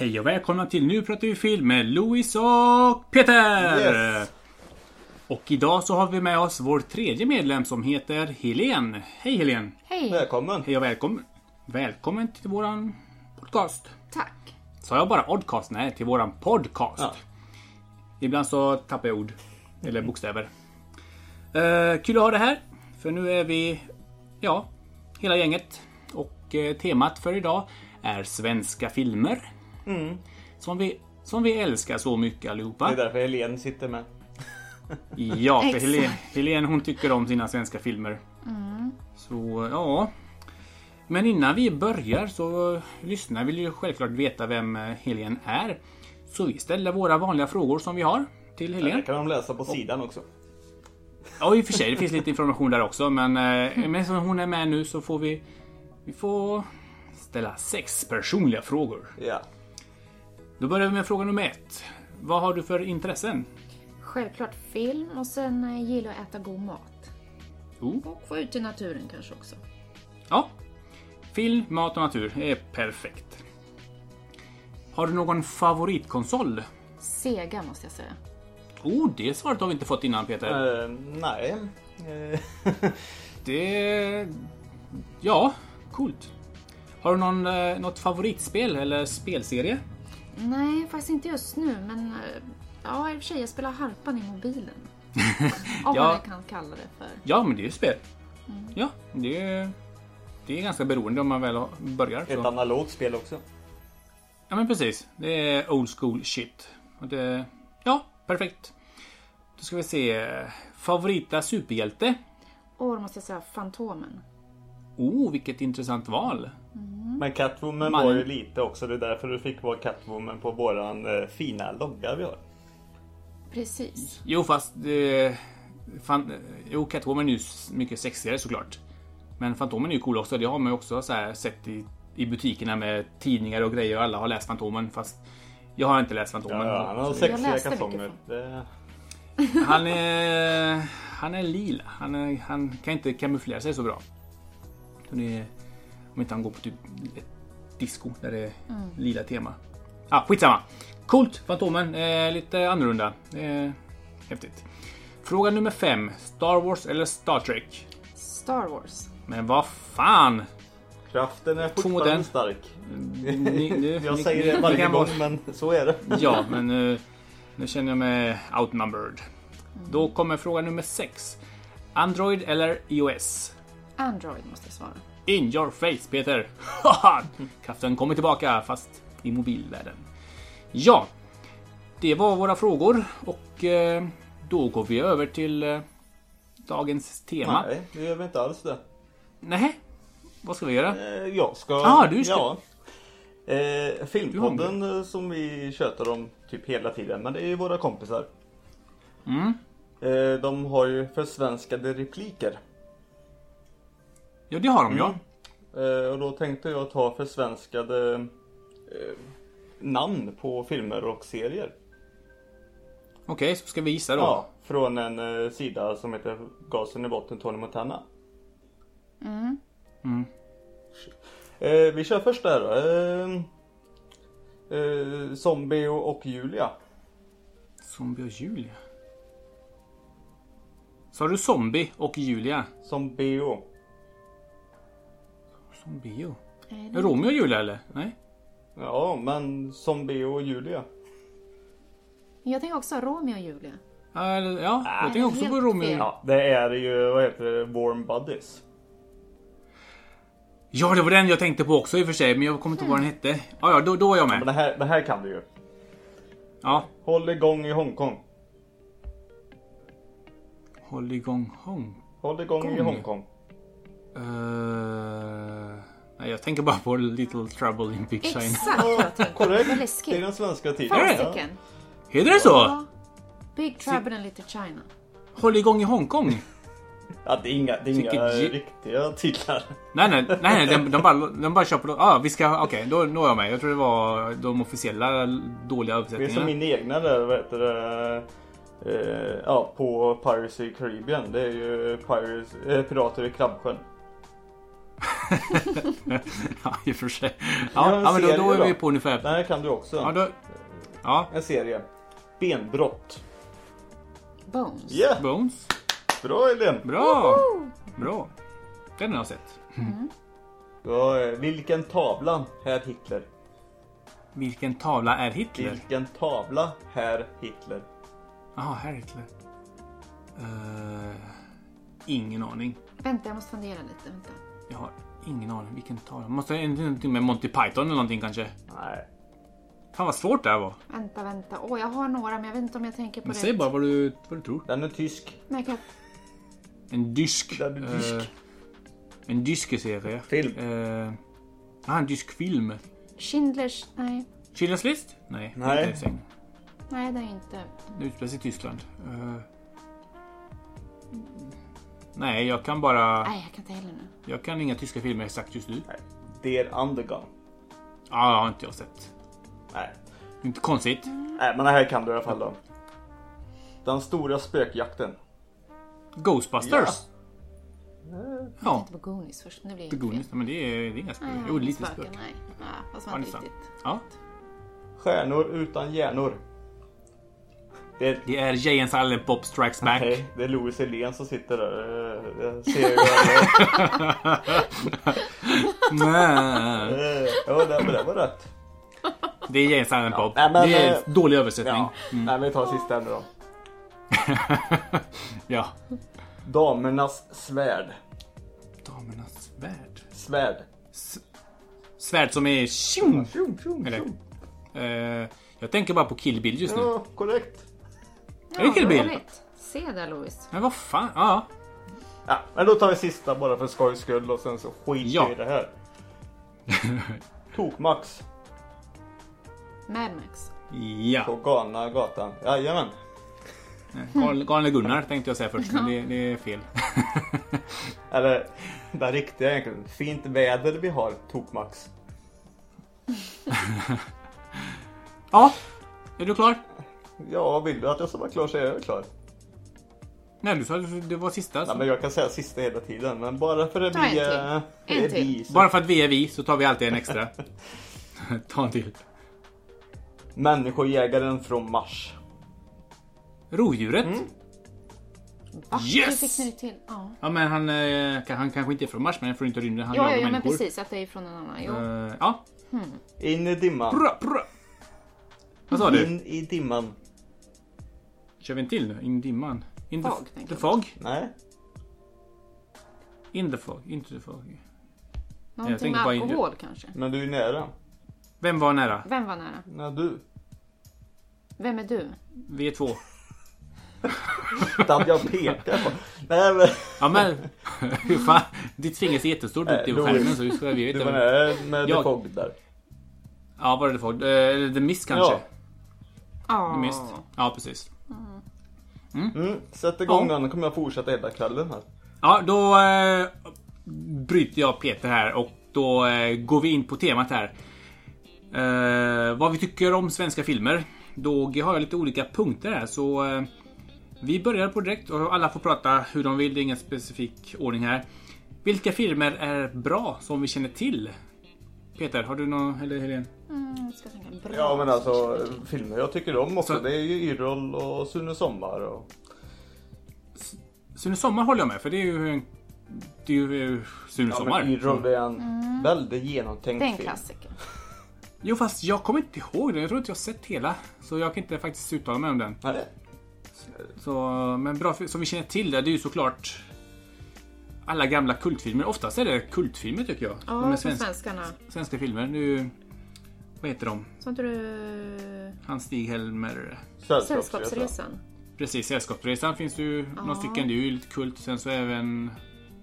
Hej och välkomna till Nu pratar vi film med Louis och Peter! Yes. Och idag så har vi med oss vår tredje medlem som heter Helen. Hej Helen! Hej! Välkommen! Hej och välkommen! Välkommen till våran podcast. Tack! Sa jag bara oddcast? Nej, till våran podcast. Ja. Ibland så tappar jag ord. Eller bokstäver. Eh, kul att ha det här. För nu är vi, ja, hela gänget. Och eh, temat för idag är svenska filmer. Som, vi, som vi älskar så mycket Det allihopa. är därför Helene sitter med. Ja, för. Helene, Helene hon tycker om sina svenska filmer. Så, ja. Men innan vi börjar så lyssnar vill ju självklart veta vem eh, Helene är. Så vi ställer våra vanliga frågor som vi har till Det Helene. kan de läsa på sidan också. Ja, i och för sig. Det finns lite information där också. Men, eh, men som hon är med nu så får vi... Vi får ställa sex personliga frågor. Ja. Då börjar vi med fråga nummer ett. Vad har du för intressen? Självklart film och sen eh, gillar jag att äta god mat. Oh. Och få ut i naturen kanske också. Ja. Film, mat och natur är perfekt. Har du någon favoritkonsol? Sega måste jag säga. Oh, det svaret har vi inte fått innan Peter. Eh, nej. Det... Ja, coolt. Har du någon, eh, något favoritspel eller spelserie? Nej, faktiskt inte just nu men eh, ja, i och för sig jag spelar harpan i mobilen. Om Ja. man kan kalla det för. Ja, men det är ju spel. Ja, det är, det är ganska beroende om man väl börjar. ett Så. analogt spel också. Ja, men precis. Det är old school shit. Och det, ja, perfekt. Då ska vi se. Favorita superhjälte? Och då måste jag säga Fantomen. Oh, vilket intressant val. Men Catwoman Man- var ju lite också. Det är därför du fick vara Catwoman på våran eh, fina logga vi har. Precis. Jo, fast... Eh, fan, jo, Catwoman är ju mycket sexigare såklart. Men Fantomen är ju cool också. Det har man ju också så här sett i, i butikerna med tidningar och grejer och alla har läst Fantomen. Fast jag har inte läst Fantomen. Ja, han har sexiga kalsonger. Det, Han är... Han är lila. Han, är, han kan inte kamouflera sig så bra. Så det är, om inte han går på typ ett disco där det är lila tema. Ah, skitsamma. Coolt! Fantomen. Eh, lite annorlunda. Eh, häftigt. Fråga nummer fem. Star Wars eller Star Trek? Star Wars. Men vad fan! kraften är fortfarande den. stark. Ni, ni, Jag ni- säger ni- det varje gång men så är det. Ja, men nu, nu känner jag mig outnumbered. Då kommer fråga nummer sex. Android eller iOS? Android måste jag svara. In your face Peter! Haha! Kraften kommer tillbaka fast i mobilvärlden. Ja, det var våra frågor och eh, då går vi över till eh, dagens tema. Nej, det gör vi inte alls det. Nej, vad ska vi göra? Eh, Jag ska... Ah, du ska- Ja. Eh, filmpodden som vi tjötar om typ hela tiden. Men det är ju våra kompisar. Mm. De har ju försvenskade repliker. Ja, det har de ja. Eh, och då tänkte jag ta försvenskade eh, namn på filmer och serier. Okej, så ska vi gissa då. Ja, från en eh, sida som heter Gasen i botten Tony Montana. Mm. Eh, vi kör först där då. Eh, eh, Zombie och Julia. Zombie och Julia. Sa du Zombie och Julia? Zombie. Zombie? Är det- Romeo och Julia eller? Nej? Ja, men Zombie och Julia. Jag tänker också Romeo och Julia. Ja, eller- ja jag tänker också på Romeo. fel. Ja, det är ju, vad heter det, Warm Buddies. Ja, det var den jag tänkte på också i och för sig, men jag kommer inte ihåg vad den hette. Ja, ja, då, då är jag Men med. det här, det här kan du ju. Ja. Håll igång i Hongkong. Håll igång Hong. Håll igång i Gång. Hongkong. Uh, nej, jag tänker bara på Little Trouble in Big China. Exakt vad jag tänkte. Korrekt. Vad Det är läskigt. den svenska titeln. Fasiken. Heter det så? Ja. Big Trouble in Little China. Håll igång i Hongkong? Ja, det är inga, det är inga riktiga titlar. Nej, nej, nej, nej de, de, bara, de bara kör på... Ah, vi ska... Okej, då når jag med. Jag tror det var de officiella dåliga Det är som översättningarna. min egna där, vad heter det? Eh, ja, på Piracy Caribbean. Det är ju Pirates, eh, Pirater i Krabbsjön. ja, i och för sig. Ja, ja men då, då är då. vi på ungefär... Den här kan du också. Ja, då, ja, En serie. Benbrott. Bones. Ja, Bones. bra Elin. Bra! Bra. Den har jag sett. Ja, eh, vilken tavla, herr Hitler? Vilken tavla är Hitler? Vilken tavla, herr Hitler? Jaha, här är Hitler. Eh, ingen aning. Vänta, jag måste fundera lite. Vänta. Jag har ingen aning. Vilken tavla? Måste det någonting med Monty Python eller någonting kanske? Nej. Fan vad svårt det här var. Vänta, vänta. Åh, jag har några men jag vet inte om jag tänker på Men det. säg bara vad du, vad du tror. Den är tysk. Nej, kan... En dysk. Den är tysk. eh, en dysk-serie. Film. Uh, ah, en dysk film. Schindlers... Nej. Schindler's list? Nej. Nej. inte. Nej, det är inte. Det utspelar sig i Tyskland. Eh, nej, jag kan bara... Nej, jag kan inte heller nu. Jag kan inga tyska filmer exakt just nu. Nej. Der Undergang. Ja, jag har inte jag sett. Nej. Inte konstigt. Nej, men det här kan du i alla fall då. Den stora spökjakten. Ghostbusters? Jag Ja. tänkte på Goonies först. Nu blir det The inte Goonies. Nej, men det är, det är inga spöken. Nej, Jo, lite. Nej, ja, fast Ja, var det är inte riktigt. Ja. Stjärnor utan hjärnor. Det är, Det är Jay and Silent Bob Strikes Back. nej, det är Louis Helén som sitter där. Eh, Jag ser alla- Nej. Eh, Ja, det, det var rätt. Det är Jay and Silent Bob. nej, men, det är eh, dålig översättning. Ja. Nej, vi tar sista nu då. Ja. Damernas svärd. Damernas svärd. Svärd. Svärd som är tjong! Tjong, tjong, Eller? tjong. Eh, jag tänker bara på Kill Bill just nu. Ja, korrekt. Kill Bill? roligt. Se där Louis. Men vad fan. Ja. Ja, men då tar vi sista bara för skojs skull och sen så skiter Ja. vi i det här. Tokmax Mad Max. Ja. på galna gatan. Jajamän. Gal- Galne Gunnar tänkte jag säga först, men det, det är fel. Eller det riktiga egentligen. Fint väder vi har, Tokmax. Ja. Är du klar? Ja, vill du att jag ska vara klar så är jag klar. Nej, du sa att det var sista. Nej, men jag kan säga sista hela tiden. Men bara för att Ta en vi till. är... En är till. vi så- Bara för att vi är vi så tar vi alltid en extra. Ta en till. Människojägaren från Mars. Rovdjuret. Va? Yes! Fick ni till? Ja. Ja, men han, eh, kan- han kanske inte är från Mars, men han från inte rymden. Han Ja, ja, jagar ja, men människor. precis. Att det är från en annan. Jo. Eh, ja. In i dimman. Bra, bra. Vad sa du? In i dimman. Kör vi en till nu? In dimman. In the, Fog, the jag. fog? Nej. In the fog. Into the fog. Någonting med alkohol kanske. Men du är nära. Vem var nära? Vem var nära? Nej, du. Vem är du? Vi är två. Den jag pekar på. Nej men. Ja men, hur fan? Ditt finger ser jättestort ut i skärmen så vi ska vi Du vet var inte. nära med Jag- The Fog där. Ja, var det det fog? Eh, The Mist kanske? Ja. Ja. The Mist. Ja, precis. Mm, sätt igång Ja. den, kommer jag fortsätta hela kvällen här. Ja, då eh, bryter jag Peter här och då eh, går vi in på temat här. Eh, vad vi tycker om svenska filmer. Då har jag lite olika punkter här så eh, vi börjar på direkt och alla får prata hur de vill. Det är ingen specifik ordning här. Vilka filmer är bra som vi känner till? Peter, har du någon, eller Helene? Mm, jag ska tänka. Bra. Ja men alltså filmer jag tycker om också. Så- Det är ju Yrrol och Sune Sommar och... Sune Sommar håller jag med för det är ju en, det är ju eh, Sune Ja Sommar. men Yrrol är en väldigt genomtänkt Det är en film. klassiker. Jo fast jag kommer inte ihåg den. Jag tror inte jag har sett hela. Så jag kan inte faktiskt uttala mig om den. Nej. Så, men bra, som vi känner till det, det är ju såklart alla gamla kultfilmer. Oftast är det kultfilmer tycker jag. Ja, de är från svenska, svenskarna. svenska filmer. Nu, vad heter de? Sa inte du Han Stig-Helmer. Sällskapsresan. Sällskapsresan? Precis, Sällskapsresan finns det ju några stycken. Det är ju lite kult. Sen så även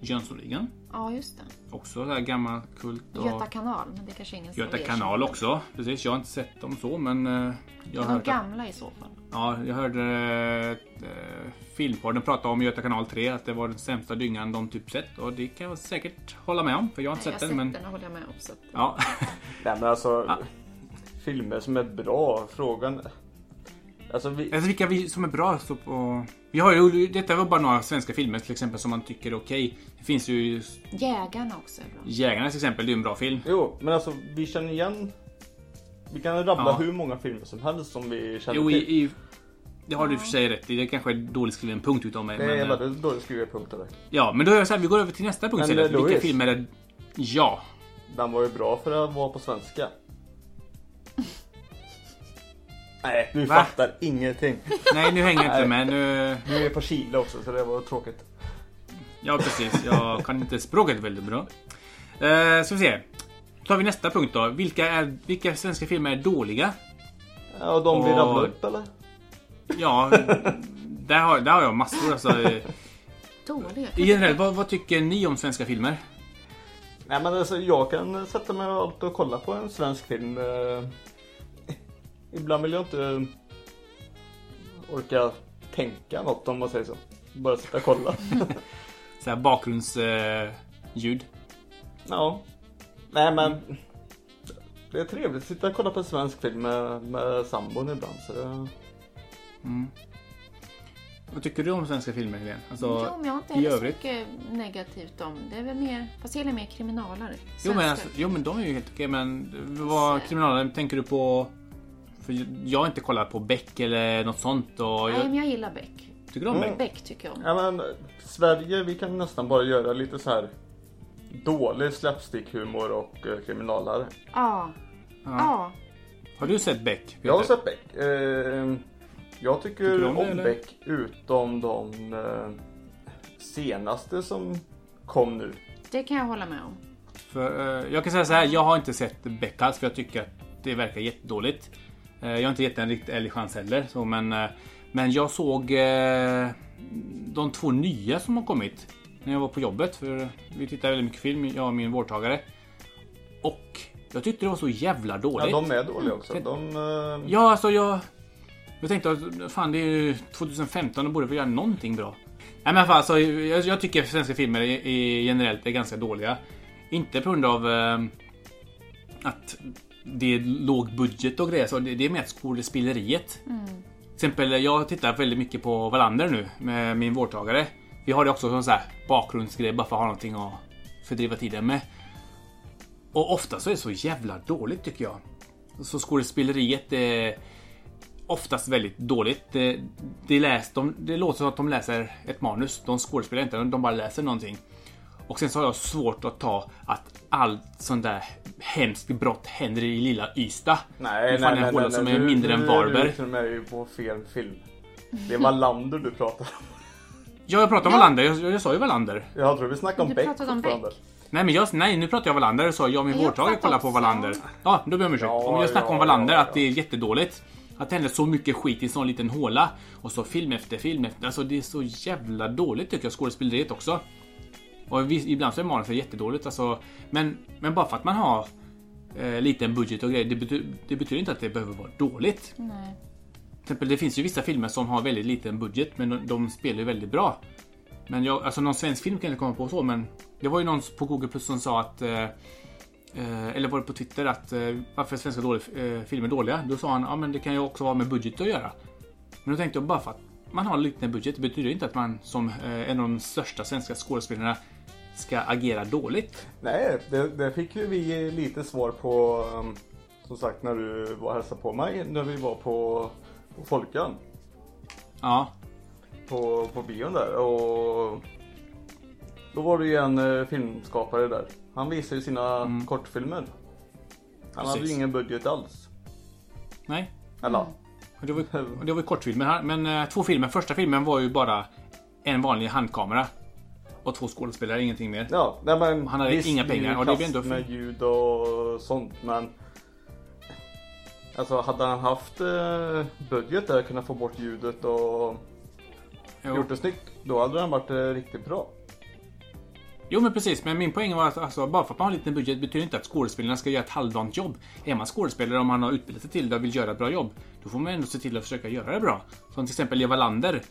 Jönssonligan. Ja, just det. Också så här gammal kult. Och Göta kanal, men det kanske ingen Göta kanal också. Precis, jag har inte sett dem så men eh, jag har De hört att gamla i så fall. Ja, jag hörde eh, Filmpodden prata om Göta kanal 3, att det var den sämsta dyngan de typ sett. Och det kan jag säkert hålla med om, för jag har Nej, inte jag har sett sett den. Men den och håller jag med om. Så ja, Nej men alltså. Ja. Filmer som är bra. Frågan. Alltså vi, Alltså vilka vi som är bra så på... Vi har ju, detta var bara några svenska filmer till exempel som man tycker är okej. Det finns ju Jägarna också är bra. Jägarna till exempel, det är ju en bra film. jo, men alltså vi känner igen. Vi kan rabbla Ja. hur många filmer som helst som vi känner Jo, till. i, i, det har du i och för sig rätt i. Det kanske är dåligt skriven punkt utav mig. Det är Men, eh, väldigt dåligt skrivna punkter där. ja, men då är det så här, vi går över till nästa punkt Men, eh, Vilka filmer är... Ja. Den var ju bra för att vara på svenska. Nej, du Va? fattar ingenting. Nej, nu hänger jag inte med. Nu... Nu är på Chile också så det var tråkigt. Ja, precis. Jag kan inte språket väldigt bra. Eh, ska vi se. Då tar vi nästa punkt då. Vilka, är, vilka svenska filmer är dåliga? Ja, och de vi Åh. rabblade upp eller? Ja, där har, där har jag massor. Alltså, eh, Dåliga. I generellt, vad, vad tycker ni om svenska filmer? Nej men alltså jag kan sätta mig och alltid och kolla på en svensk film. Ibland vill jag inte orka tänka något om man säger så. Bara sitta och kolla. Så här bakgrundsljud. Eh, ja. Nej men. Det är trevligt att sitta och kolla på en svensk film med, med sambon ibland. Så det, vad tycker du om svenska filmer Helene? Alltså, Jo, men jag har inte heller så mycket negativt om. Det är väl mer, fast jag gillar mer kriminalare. Jo men, alltså, jo men de är ju helt okej men vad kriminalare tänker du på? För jag har inte kollat på Beck eller något sånt och Nej, jag men jag gillar Beck. tycker du om Mm. Beck. Beck tycker jag om. ja men Sverige vi kan nästan bara göra lite så här dålig slapstick-humor och eh, kriminalare. Ja. Ja. Har du sett Beck? Jag har Peter? sett Beck. Eh, jag tycker, Tycker om om, det, eller? Beck utom de eh, senaste som kom nu. Det kan jag hålla med om. För, eh, jag kan säga så här, jag har inte sett Beck alls för jag tycker att det verkar jättedåligt. Eh, jag har inte gett den en riktigt ärlig chans heller. Så, men, eh, men jag såg eh, de två nya som har kommit när jag var på jobbet. För vi tittar väldigt mycket film, jag och min vårdtagare. Och jag tyckte det var så jävla Ja, dåligt. de är dåliga också. De, eh, Ja, alltså jag... Jag tänkte att fan det är ju 2015 och borde väl göra någonting bra. Nej men fall, alltså, jag, jag tycker svenska filmer generellt är ganska dåliga. Inte på grund av eh, att det är låg budget och grejer. Så det, det är mer skådespeleriet. Till exempel, jag tittar väldigt mycket på Wallander nu med min vårdtagare. Vi har det också som så här bakgrundsgrej bara för att ha någonting att fördriva tiden med. Och ofta så är det så jävla dåligt tycker jag. Så skådespeleriet är oftast väldigt dåligt. Det, det, läs, de, det låter som att de läser ett manus. De skådespelar inte, de bara läser någonting. Och sen så har jag svårt att ta att allt sånt där hemskt brott händer i lilla Ystad. nej, fan nej, är nej, nej, som nej. är Du- mindre än du- Varberg? Du med är ju på fel film. Det är Wallander du pratar om. Ja, jag pratar om. Wallander. Jag, jag, jag sa ju Wallander. Jag tror vi snackar om Du Beck om. Beck. Nej, men jag, nej, nu pratar jag Wallander. Så jag och min vårdtagare kollar på. Wallander. Ja, då ber jag om ursäkt. Ja, Om jag snackar om ja, Wallander, ja, att det är jättedåligt. Att det händer så mycket skit i en sån liten håla. Och så film efter film efter. Alltså det är så jävla dåligt tycker jag, skådespeleriet också. Och ibland så är manuset jättedåligt. Alltså, men, men bara för att man har eh, liten budget och grejer, det, bety- det betyder inte att det behöver vara dåligt. Nej. Till exempel, det finns ju vissa filmer som har väldigt liten budget, men de, de spelar ju väldigt bra. Men jag, alltså någon svensk film kan jag inte komma på så, men det var ju någon på Google Plus som sa att eh, eh, eller var det på Twitter att eh, varför är svenska dålig, eh, filmer dåliga? Då sa han ja men det kan ju också vara med budget att göra. Men då tänkte jag bara för att man har en liten budget det betyder inte att man som en av de största svenska skådespelarna ska agera dåligt. Nej, det, det fick ju vi lite svar på um, som sagt när du var hälsade på mig när vi var på, på Folkan. Ja, På, på bion där och då var det ju en eh, filmskapare där. Han visade ju sina kortfilmer. Han hade ju Precis. ingen budget alls. nej. Eller? Och Det var, det var ju kortfilmer här, men eh, två filmer. Första filmen var ju bara en vanlig handkamera. Och två skådespelare, ingenting mer. Ja, nej men Han hade visst, inga pengar, det är ju och det blir ändå med ljud och sånt men Alltså hade han haft eh, budget där kunnat få bort ljudet och Jo. gjort det snyggt Då hade den varit eh, riktigt bra Jo men precis, men min poäng var att alltså, bara för att man har en liten budget betyder inte att skådespelarna ska göra ett halvdant jobb. Är man skådespelare om man har utbildat sig till det och vill göra ett bra jobb, då får man ändå se till att försöka göra det bra. Som till exempel Eva Lander.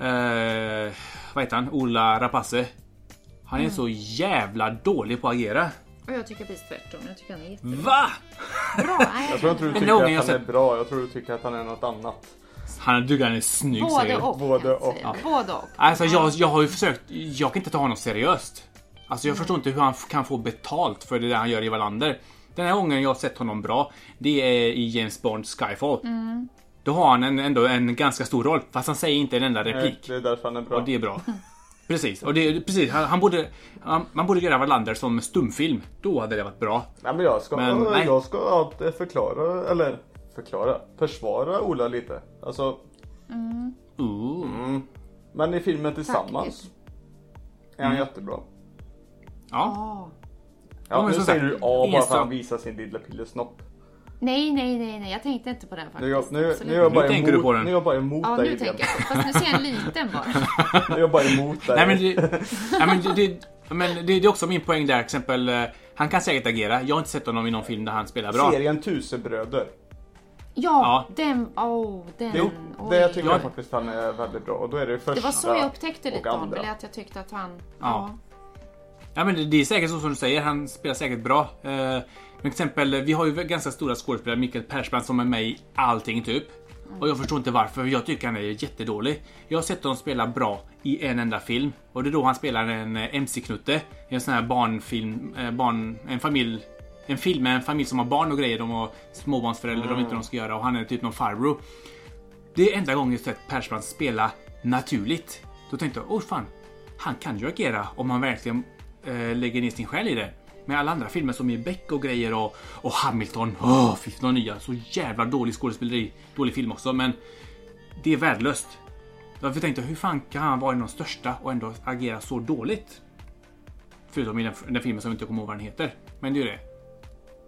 Eh, vad heter han? Ola Rapace. Han är så jävla dålig på att agera. Och jag tycker precis tvärtom. Jag tycker han är jättebra. VA? Nej, Jag tror inte du tycker att han är bra, jag tror du tycker att han är något annat Han tycker han är snygg Både säger och. Både och. säga. Både och. Alltså jag, jag har ju försökt, jag kan inte ta honom seriöst. Alltså jag förstår inte hur han kan få betalt för det där han gör i Wallander. Den här gången jag har sett honom bra, det är i James Bond Skyfall. Då har han en, ändå en ganska stor roll, fast han säger inte en enda Nej, replik. Det är därför han är bra. Och det är bra. Precis, och det, precis, han, han borde, han, man borde göra Wallander som stumfilm. Då hade det varit bra. Nej, men jag ska, Men, nej. jag ska alltid förklara, eller förklara, försvara Ola lite. Alltså, Ooh. men i filmen Tillsammans Tack. är han jättebra. Ja. Ja. Ja, men nu säger du A bara för att han visar sin lilla pillesnopp. Nej, nej, nej, nej. Jag tänkte inte på Nu, är jag- faktiskt. nu, nu är jag Nu bara tänker du på emot, den. nu är jag bara emot Ja, dig nu tänker jag. Fast nu ser jag en liten bara. Nu är jag bara emot dig. Nej men, det, nej, men, det, det, men det, det är också min poäng där. Exempel, eh, han kan säkert agera. Jag har inte sett honom i någon film där han spelar bra. Serien Tusenbröder. Ja, den, oh, den. Jo, det tycker Ja. jag faktiskt han är väldigt bra. Och då är det första Det var så jag upptäckte lite om andra. det, att jag tyckte att han... Ja. Ja men det, det är säkert så som du säger, han spelar säkert bra. Eh, men till exempel, vi har ju ganska stora skådespelare, Mikael Persbrandt som är med i allting typ. Och jag förstår inte varför, jag tycker han är jättedålig. Jag har sett honom spela bra i en enda film. Och det är då han spelar en eh, MC-knutte i en sån här barnfilm, eh, barn, en familj en film med en familj som har barn och grejer. De har småbarnsföräldrar, de vet inte vad de ska göra och han är typ någon farbror. Det är enda gången jag sett Persbrandt spela naturligt. Då tänkte jag, åh fan, han kan ju agera om han verkligen eh, lägger ner sin själ i det. Med alla andra filmer som är Beck och grejer och, och Hamilton. Åh, fy de nya. Så jävla dålig skådespeleri. Dålig film också, men det är värdelöst. Jag tänkte hur fan kan han vara en av de största och ändå agera så dåligt? Förutom i den, den filmen som jag inte kommer ihåg vad den heter. Men det är ju det.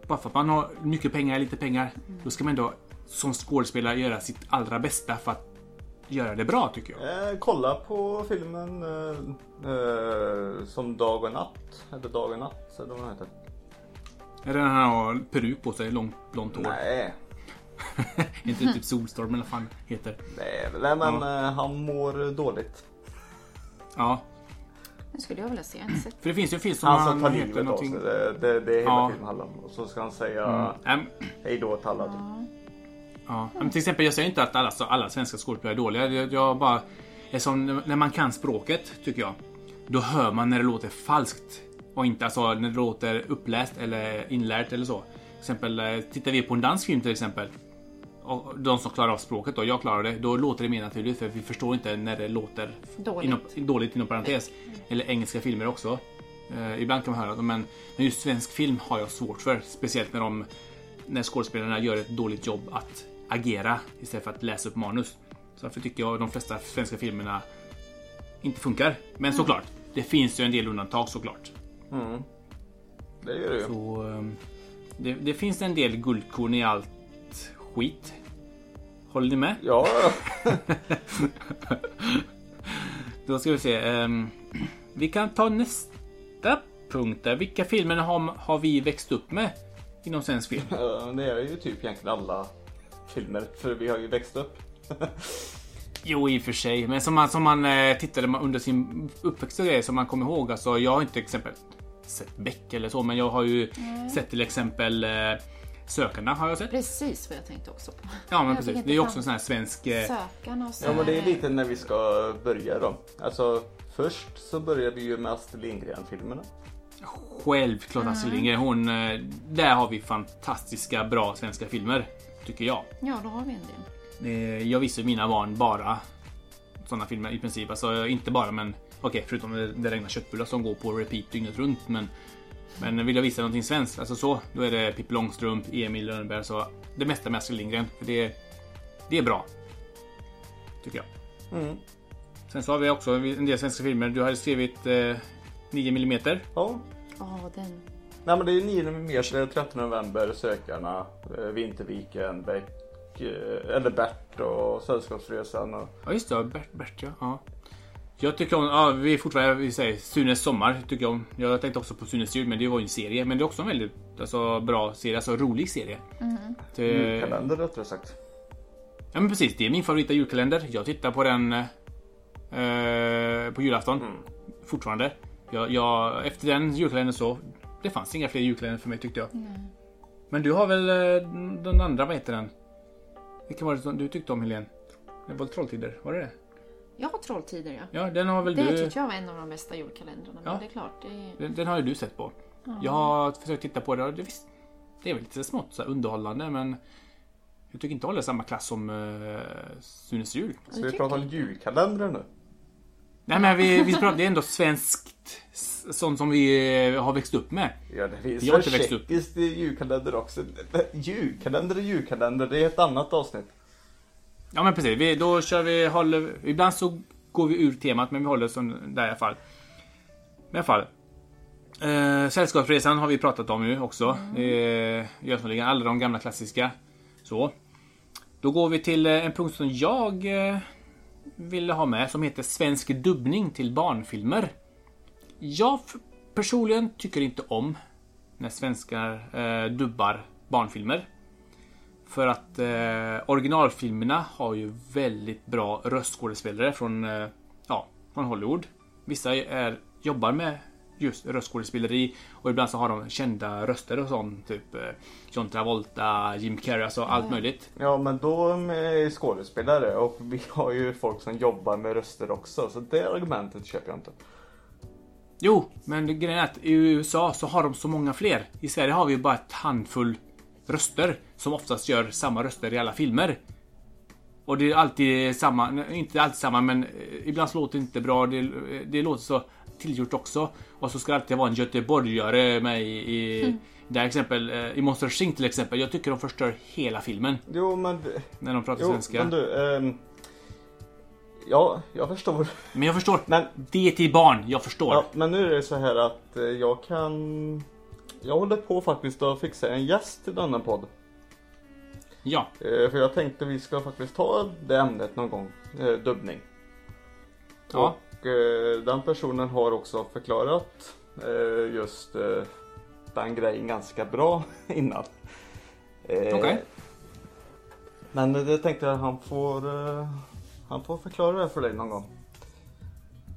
Bara för att man har mycket pengar, lite pengar, då ska man ändå som skådespelare göra sitt allra bästa för att göra det bra tycker jag. Eh, kolla på filmen eh, eh, som Dag och Natt. Eller Dag och Natt, eller vad den heter. Är det när han har peruk på sig, långt blont hår? Nej, inte typ Solstorm eller vad fan heter. nej, nej men eh, han mår dåligt. Ja, Det skulle jag vilja se. Jag sett. för det finns ju en film som Han han, tar heter livet av sig. Det, det, det är hela Ja. filmen handlar om. Och så ska han säga Ehm, hej då till alla. typ. Ja, men till exempel jag säger inte att alla, alla svenska skådespelare är dåliga. Jag, jag bara... Eftersom när man kan språket, tycker jag, då hör man när det låter falskt. Och inte alltså när det låter uppläst eller inlärt eller så. Till exempel, eh, tittar vi på en dansk film till exempel. Och de som klarar av språket då, jag klarar det. Då låter det mer naturligt för vi förstår inte när det låter Dåligt. Inom, dåligt inom parentes. Eller engelska filmer också. Eh, ibland kan man höra det, men, men just svensk film har jag svårt för. Speciellt när de när skådespelarna gör ett dåligt jobb att agera istället för att läsa upp manus. Så därför tycker jag att de flesta svenska filmerna inte funkar. Men såklart, det finns ju en del undantag såklart. Mm. Det gör det ju. Så, ehm, det, det finns en del guldkorn i allt skit. Håller ni med? Ja. Då ska vi se. ehm, vi kan ta nästa punkt där. Vilka filmer har, har vi växt upp med inom svensk film? Det är ju typ egentligen alla filmer. För vi har ju växt upp. Jo, i och för sig. Men som man, som man eh, tittade under sin uppväxt och grejer som man kommer ihåg. Alltså, jag har inte till exempel sett Beck eller så, men jag har ju sett till exempel eh, Sökarna har jag sett. Precis vad jag tänkte också på. Ja, men Jag precis. Det är ju också en sån här svensk... Eh, Sökarna och så. Ja men det är lite när vi ska börja då. Alltså först så börjar vi ju med Astrid Lindgren-filmerna. självklart Astrid Lindgren. Hon... Där har vi fantastiska bra svenska filmer. Tycker jag. Ja, då har vi en del. Eh, Jag visar mina barn bara sådana filmer i princip. Alltså inte bara men okej förutom det, regnar köttbullar som går på repeat dygnet runt. Men, men vill jag visa någonting svenskt, alltså så, då är det Pippi Långstrump, Emil Lönneberg. Så det mesta med Astrid Lindgren. För det, det är bra. Tycker jag. Mm. Sen så har vi också en del svenska filmer. Du hade skrivit eh, 9 mm. Ja. Ja, den. Nej men det är 9 mm, 13 november, Sökarna, eh, Vinterviken, Beck, eh, eller Bert och Sällskapsresan. Och... Ja just det, Bert, Bert ja. ja. Jag tycker om, ja vi är fortfarande, vi säger Sunes sommar tycker jag om. Jag tänkte också på Sunes jul men det var ju en serie. Men det är också en väldigt alltså, bra serie, alltså rolig serie. Det, Kalender rättare sagt. ja men precis, det är min favorita julkalender. Jag tittar på den eh, på julafton. Fortfarande. Jag, jag, efter den julkalendern så, det fanns inga fler julkalender för mig tyckte jag. Men du har väl eh, den andra, vad heter den? Vilken var det som du tyckte om Helene? Det var Trolltider, var det det? Ja, Trolltider ja. Ja, den har väl Det du... tyckte jag var en av de bästa julkalendrarna. Men Ja. det är klart, det är... Den, den har ju du sett på. Jag har försökt titta på det och det, visst, det är väl lite smått så här underhållande men jag tycker inte håller samma klass som uh, Sunes jul. Ska vi prata om julkalendrar nu? Nej men vi, vi pratar, det är ändå svenskt sånt som vi eh, har växt upp med. Ja, det finns Vi har väl inte växt upp. tjeckiskt julkalender också. Julkalender är julkalender, det är ett annat avsnitt. Ja men precis, vi, då kör vi, håller, ibland så går vi ur temat men vi håller som där i alla fall. Men i alla fall. Eh, Sällskapsresan har vi pratat om ju också. Är Jönssonligan, alla de gamla klassiska. Så. Då går vi till eh, en punkt som jag eh, ville ha med som heter Svensk dubbning till barnfilmer. Jag personligen tycker inte om när svenskar eh, dubbar barnfilmer. För att eh, originalfilmerna har ju väldigt bra röstskådespelare från, eh, ja, från Hollywood. Vissa är, jobbar med just röstskådespeleri och ibland så har de kända röster och sånt. Typ eh, John Travolta, Jim Carrey, alltså allt möjligt. Ja, men då är skådespelare och vi har ju folk som jobbar med röster också. Så det argumentet köper jag inte. Jo, men det- grejen är att i USA så har de så många fler. I Sverige har vi bara ett handfull röster som oftast gör samma röster i alla filmer. Och det är alltid samma, inte alltid samma men eh, ibland så låter det inte bra. Det, det låter så tillgjort också. Och så ska det alltid vara en göteborgare med i, i det här exempel, eh, i Monster Inc till exempel. Jag tycker de förstör hela filmen Jo, men... när de pratar Jo, svenska. men du. ehm, ja, jag förstår. Men jag förstår. Men, Det är till barn, jag förstår. ja, men nu är det så här att eh, jag kan... Jag håller på faktiskt att fixa en gäst till denna podd. Ja. Eh, För jag tänkte vi ska faktiskt ta det ämnet någon gång. Dubbning. Ja. Eh, den personen har också förklarat eh, just eh, den grejen ganska bra innan. Okej. Men det tänkte jag han får Han får förklara det för dig någon gång.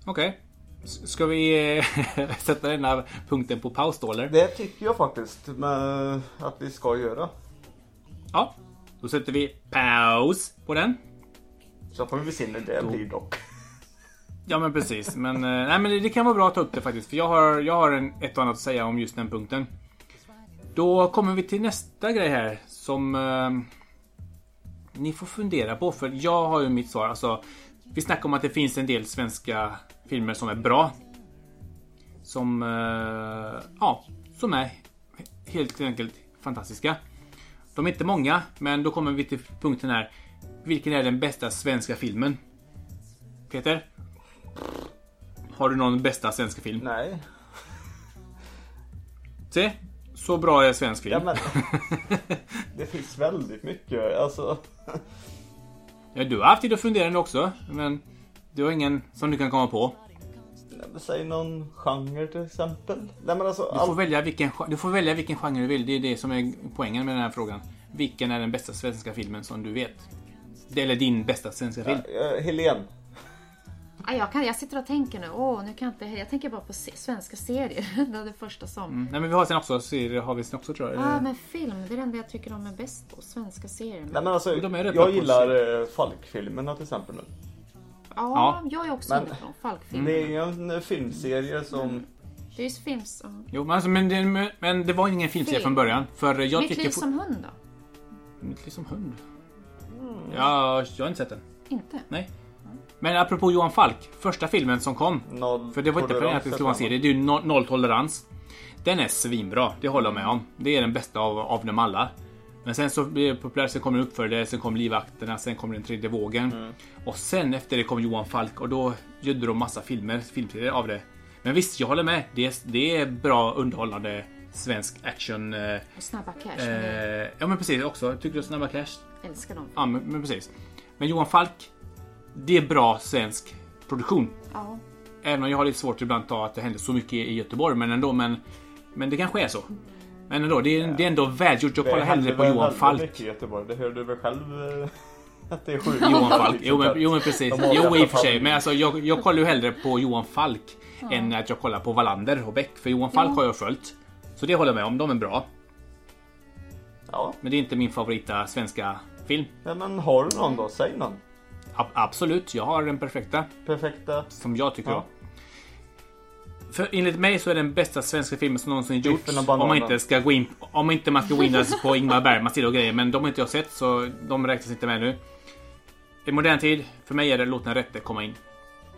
Okej. S- Ska vi sätta den här punkten på paus då eller? Det tycker jag faktiskt med, att vi ska göra. Ja. Då sätter vi paus på den. Så får vi se när det blir dock. Ja men precis. Men, eh, nej, men det, det kan vara bra att ta upp det faktiskt. För jag har, jag har en, ett och annat att säga om just den punkten. Då kommer vi till nästa grej här som eh, ni får fundera på. För jag har ju mitt svar. Alltså, vi snackar om att det finns en del svenska filmer som är bra. Som, eh, ja, som är helt enkelt fantastiska. De är inte många, men då kommer vi till punkten här. Vilken är den bästa svenska filmen? Peter? Har du någon bästa svenska film? Nej. Se, så bra är svensk film. Ja, men, det finns väldigt mycket. Alltså, Ja, du har haft tid att fundera också, men du har ingen som du kan komma på. säg någon genre till exempel. Nej men alltså, Du får, välja vilken, du får välja vilken genre du vill. Det är det som är poängen med den här frågan. Vilken är den bästa svenska filmen som du vet? Det- Eller din bästa svenska film? ja, Helen. Ja, jag, kan, jag sitter och tänker nu, åh, nu kan jag inte... Jag tänker bara på se, svenska serier. det är det första som... Mm. Nej men vi har sen också serier, har vi sen också tror jag. Ja, men film, det är det enda jag tycker de är bäst på. Svenska serier. Nej men alltså, jag gillar eh, Falk-filmerna till exempel nu. Ja, jag är också Men- inne på dem. Falkfilm. Det är ju en eh, filmserie som... Det är ju films... ja. Jo, men, alltså, men, det, men det var ingen filmserie Film. från början. För jag Mitt liv som hund då? Mitt liv som hund? Ja, jag har inte sett den. Inte? Nej. Men apropå Johan Falk, första filmen som kom. Noll För det var inte planerat att det skulle vara en serie. Det är ju no- noll tolerans. Den är svinbra, det håller jag med om. Det är den bästa av, av dem alla. Men sen så blir det populärt, sen kommer det uppföljare, sen kom Livvakterna, sen kom den tredje vågen. Och sen efter det kom Johan Falk och då gjorde de massa filmer, filmserier av det. Men visst, jag håller med. Det är, det är bra underhållande svensk action. Eh, Och Snabba Cash. eh, ja men precis, också. Tycker du Snabba Cash? Älskar dem. Ja men, men precis. Men Johan Falk, det är bra svensk produktion. Ja. Även om jag har lite svårt ibland att ta att det händer så mycket i Göteborg, men ändå. Men, men det kanske är så. Men ändå, det är, det är ändå välgjort. Jag kollar hellre på Johan Falk. mycket i Göteborg. Det hör du väl själv? eh, Att det är sjukt. Johan Falk. Jo men, jo, men precis. Jo, i och för sig. Men alltså, jag, jag kollar ju hellre på Johan Falk än att jag kollar på Wallander och Beck. För Johan Falk Ja. har jag följt. Så det håller jag med om. De är bra. Ja. Men det är inte min favorita svenska film. ja, men har du någon då? Säg någon. Absolut, jag har den perfekta. Perfekta. Som jag tycker Ja. om. För enligt mig så är den bästa svenska filmen som någonsin gjorts. Om man inte ska gå in, om inte man ska gå in på Ingmar Bergmans sida och grejer. Men de har inte jag sett så de räknas inte med nu. I modern tid, för mig är det Låt den rätte komma in.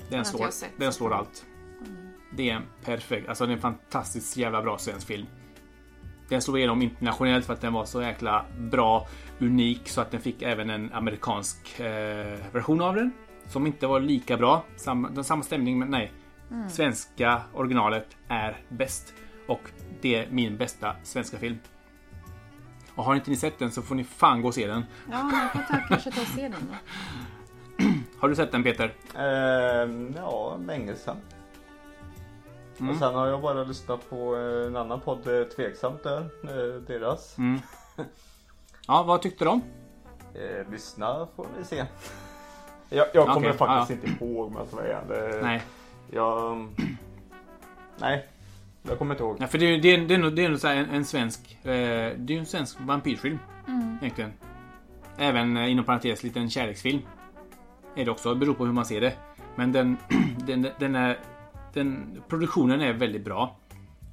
Den slår, den slår allt. Det är en perfekt, alltså det är en fantastiskt jävla bra svensk film. Den slog igenom internationellt för att den var så jäkla bra, unik så att den fick även en amerikansk eh, version av den. Som inte var lika bra. Samma, den samma stämning men nej. Svenska originalet är bäst. Och det är min bästa svenska film. Och har inte ni sett den så får ni fan gå och se den. Ja, man får ta, kanske ta och se den då. Har du sett den Peter? Ehm, ja, länge sedan. Mm. Och sen har jag bara lyssnat på eh, en annan podd, eh, Tveksamt där. eh, Deras. Mm. Ja, vad tyckte de? Eh, lyssna får ni se. Jag, jag kommer Okej, faktiskt ja, inte ihåg så är det. Nej. Jag... Nej. Jag kommer inte ihåg. Ja, för det är, det det är, nog- det är nog så här en, en svensk... Eh, det är ju en svensk vampyrfilm. Egentligen. Även inom parentes lite en kärleksfilm. Är det också. Det beror på hur man ser det. Men den, den, den är... Den, produktionen är väldigt bra.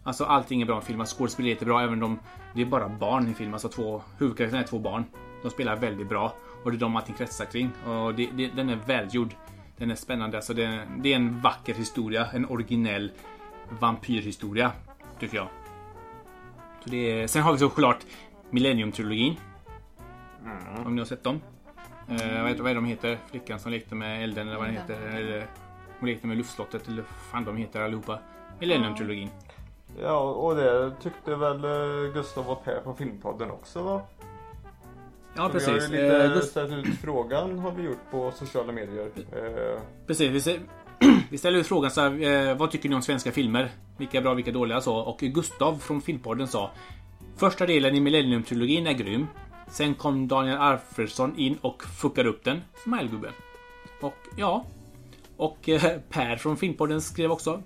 Alltså allting är bra i filmen. Skådespeleriet är bra. Även de... Det är bara barn i filmen. Alltså två... Huvudkaraktärerna är två barn. De spelar väldigt bra. Och det är de allting kretsar kring. Och det, det, den är välgjord. Den är spännande. Alltså det, det är en vacker historia. En originell vampyrhistoria. Tycker jag. Så det är, sen har vi såklart Millennium-trilogin. Om ni har sett dem. Eh, vad, heter, vad är de heter? Flickan som lekte med elden eller vad den heter. Eller, hon lekte med luftslottet eller fan de heter allihopa. Millennium-trilogin. Ja och det tyckte väl eh, Gustav och Per på Filmpodden också va? Ja Vi har precis. ju Eh, lite Gust- ställt ut frågan har vi gjort på sociala medier. Eh, precis. Vi, vi ställer ut frågan så här, eh, Vad tycker ni om svenska filmer? Vilka är bra, vilka dåliga? Så. Och Gustav från Filmpodden sa Första delen i Millennium-trilogin är grym. Sen kom Daniel Alfredsson in och fuckade upp den. Smilegubben. Och ja. Och eh, Per från Filmpodden skrev också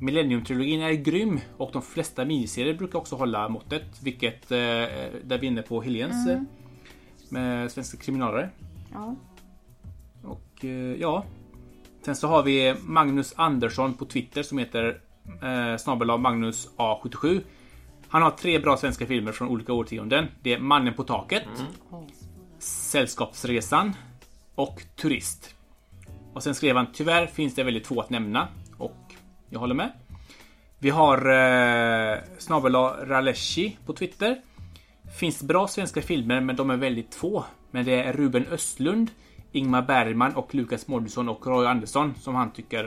Millennium-trilogin är grym och de flesta miniserier brukar också hålla måttet. Vilket eh, där vi är inne på Helens eh, med svenska kriminalare. Ja. Och eh, ja. Sen så har vi Magnus Andersson på Twitter som heter eh, snabel Magnus A77. Han har tre bra svenska filmer från olika årtionden. Det är Mannen på taket, Sällskapsresan och Turist. Och sen skrev han tyvärr finns det väldigt få att nämna. Och jag håller med. Vi har eh, snabel Raleshi på Twitter. Finns bra svenska filmer men de är väldigt få. Men det är Ruben Östlund, Ingmar Bergman och Lukas Moodysson och Roy Andersson som han tycker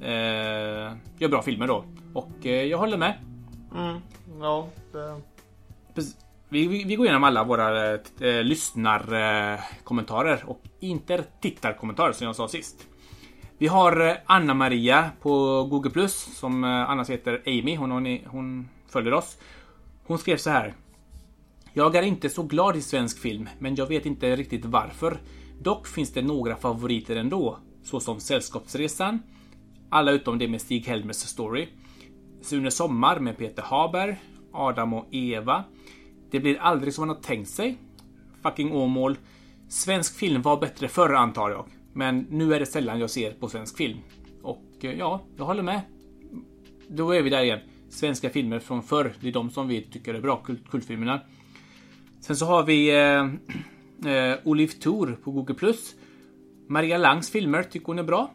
eh, gör bra filmer då. Och eh, jag håller med. mm, ja, det, Precis. Vi, vi, vi går igenom alla våra eh, eh lyssnarkommentarer eh, och inte tittarkommentarer som jag sa sist. Vi har eh, Anna Maria på Google Plus som annars heter Amy. Hon, hon, hon följer oss. Hon skrev så här. Jag är inte så glad i svensk film, men jag vet inte riktigt varför. Dock finns det några favoriter ändå, såsom Sällskapsresan, alla utom det med Stig-Helmers story, Sune Sommar med Peter Haber, Adam och Eva, det blir aldrig som man har tänkt sig, Fucking Åmål, Svensk film var bättre förr antar jag, men nu är det sällan jag ser på svensk film. Och eh, ja, jag håller med. Då är vi där igen. Svenska filmer från förr, det är de som vi tycker är bra, kult, kultfilmerna. Sen så har vi eh, eh, Olive Thor på Google+. Maria Langs filmer tycker hon är bra.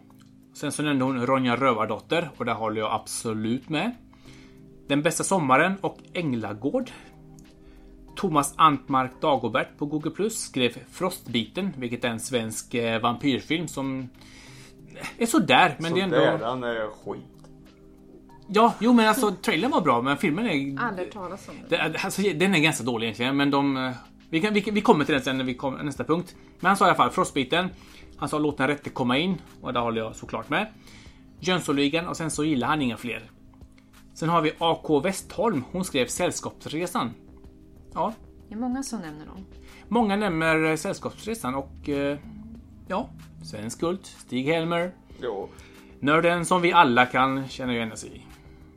Sen så nämnde hon Ronja Rövardotter och där håller jag absolut med. Den bästa sommaren och Änglagård. Thomas Antmark Dagobert på Google Plus skrev Frostbiten, vilket är en svensk eh, vampyrfilm som är sådär, men så det är ändå... där, han är skit. Ja, jo men alltså trailern var bra, men filmen är... Aldrig talas om det. Det, alltså, den är ganska dålig egentligen, men de... eh, Vi, kan, vi, vi kommer till den sen när vi kommer nästa punkt. Men han sa i alla fall Frostbiten. Han sa låt den rätte komma in. Och där håller jag såklart med. Jönssonligan och sen så gillar han inga fler. Sen har vi AK Westholm. Hon skrev Sällskapsresan. Ja, Det är många som nämner dem. många nämner eh, Sällskapsresan och... eh, Ja, svensk kult. Stig-Helmer. Jo. Nörden som vi alla kan känna igen oss i.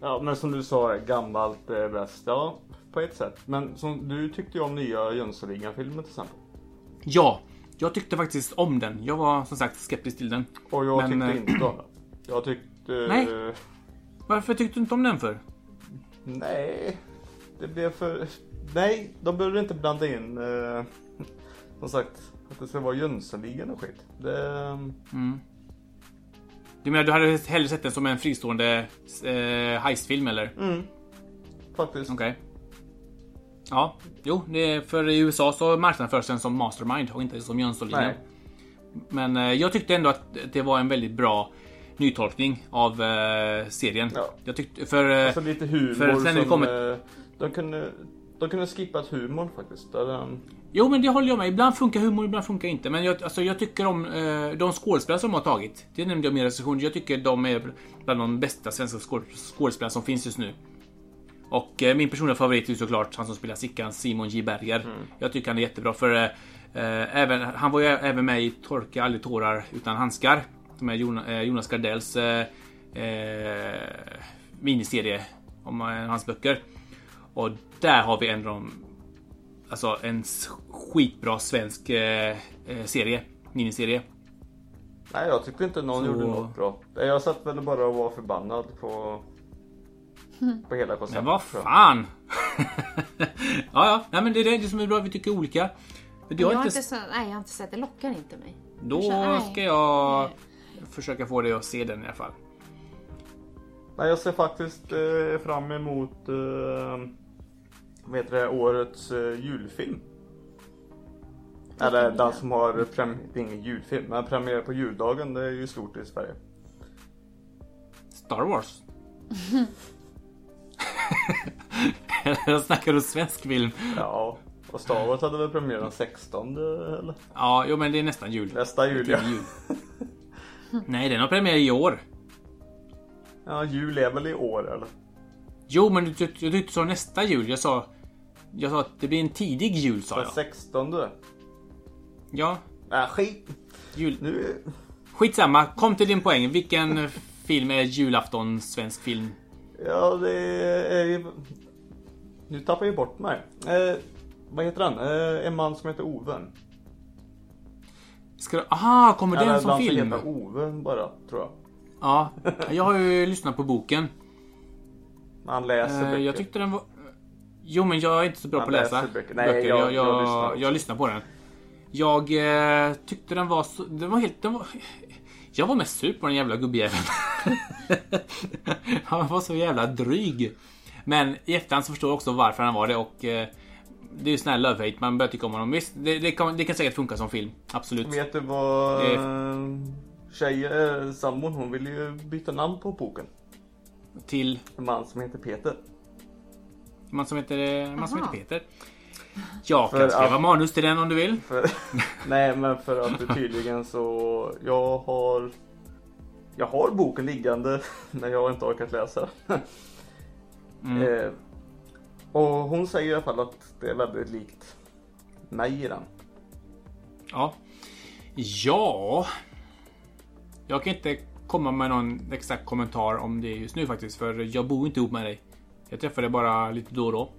Ja men som du sa, gammalt är bäst. Ja, på ett sätt. Men som, du tyckte ju om nya Jönssonligan-filmen till exempel. Ja, Jag tyckte faktiskt om den. Jag var som sagt skeptisk till den. Och jag Men, tyckte eh, inte om den. Jag tyckte... Nej. Varför tyckte du inte om den för? Nej. Det blev för... Nej, de behöver inte blanda in... Eh, som sagt, att det ska vara Jönssonligan och skit. Det... Du menar du hade hellre sett den som en fristående eh, heistfilm eller? Mm. Faktiskt. Okej. Ja, jo, det för i USA så marknadsförs den som Mastermind och inte som Jönssonligan. Nej. Men eh, jag tyckte ändå att det var en väldigt bra nytolkning av eh, serien. Ja. Jag tyckte, för... Eh, Alltså lite humor för sen som... kommer- eh, de kunde... De kunde skippat humor faktiskt. Där, um, Jo men det håller jag med. Ibland funkar humor, ibland funkar inte. Men jag, alltså, jag tycker om eh, de skådespelare som de har tagit. Det nämnde jag i min recension. Jag tycker de är bland de bästa svenska skåd- skådespelare som finns just nu. Och eh, min personliga favorit är såklart han som spelar Sickan, Simon J Berger. Jag tycker han är jättebra för eh, eh, även, han var ju även med i Torka aldrig tårar utan handskar. Som är Jonas, eh, Jonas Gardells eh, miniserie om hans böcker. Och där har vi en av de Alltså en skitbra svensk eh, eh, serie. Miniserie. nej, jag tyckte inte någon Så- gjorde något bra. Jag satt väl bara och var förbannad på... På hela konceptet. Men vad fan! ja, ja. Nej, men det är det som är bra. Vi tycker olika. Men Jag jag har har inte, inte... så, nej, jag har inte sett, det lockar inte mig. Då Jag ska jag Nej. försöka få dig att se den i alla fall. Nej, jag ser faktiskt eh, fram emot eh, vad heter det, årets eh, julfilm. Eller den som har premiär, det är ingen julfilm, men premiär på juldagen, det är ju stort i Sverige. Star Wars. Eller snackar du svensk film? Ja, och Star Wars hade väl premiär den 16 eller? Ja, jo men det är nästan jul. Nästa jul ja. Jul. Nej, den har premiär i år. Ja, jul är väl i år eller? Jo, men du, du, du, sa nästa jul. Jag sa... Jag sa att det blir en tidig jul, sa Den jag. 16 Ja, Äh, skit! jul. Nu... Skitsamma, kom till din poäng. Vilken film är julafton svensk film? Ja, det är ju... Nu tappar jag bort mig. Eh, vad heter han? Eh, en man som heter Ove. Ska du... Aha, kommer den Eller som den film? heter Ove bara, tror jag. Ja, jag har ju lyssnat på boken. Han läser Eh, böcker. Jag tyckte den var... Jo, men jag är inte så bra Han på att läsa böcker. Nej, jag- jag, jag, jag lyssnar jag lyssnar på den. Jag eh, tyckte den var så... Den var helt... Den var... Jag var mest sur på den jävla gubbjäveln. han var så jävla dryg. Men i efterhand så förstår jag också varför han var det och... Eh, det är ju sån här love hate, man börjar tycka om honom. Visst, det, det, kan, det kan säkert funka som film. Absolut. Vet du vad Det- eh, tjejen, eh, sambon, hon vill ju byta namn på boken. Till En man som heter Peter. man som heter, en man som heter Peter. Jag För kan skriva att- manus till den om du vill. För, nej men för att tydligen så, jag har Jag har boken liggande men jag inte orkat läsa. Mm. eh, och hon säger i alla fall att det är väldigt likt mig i den. Ja. Ja. Jag kan inte komma med någon exakt kommentar om det just nu faktiskt. För jag bor inte ihop med dig. Jag träffar dig bara lite då och då.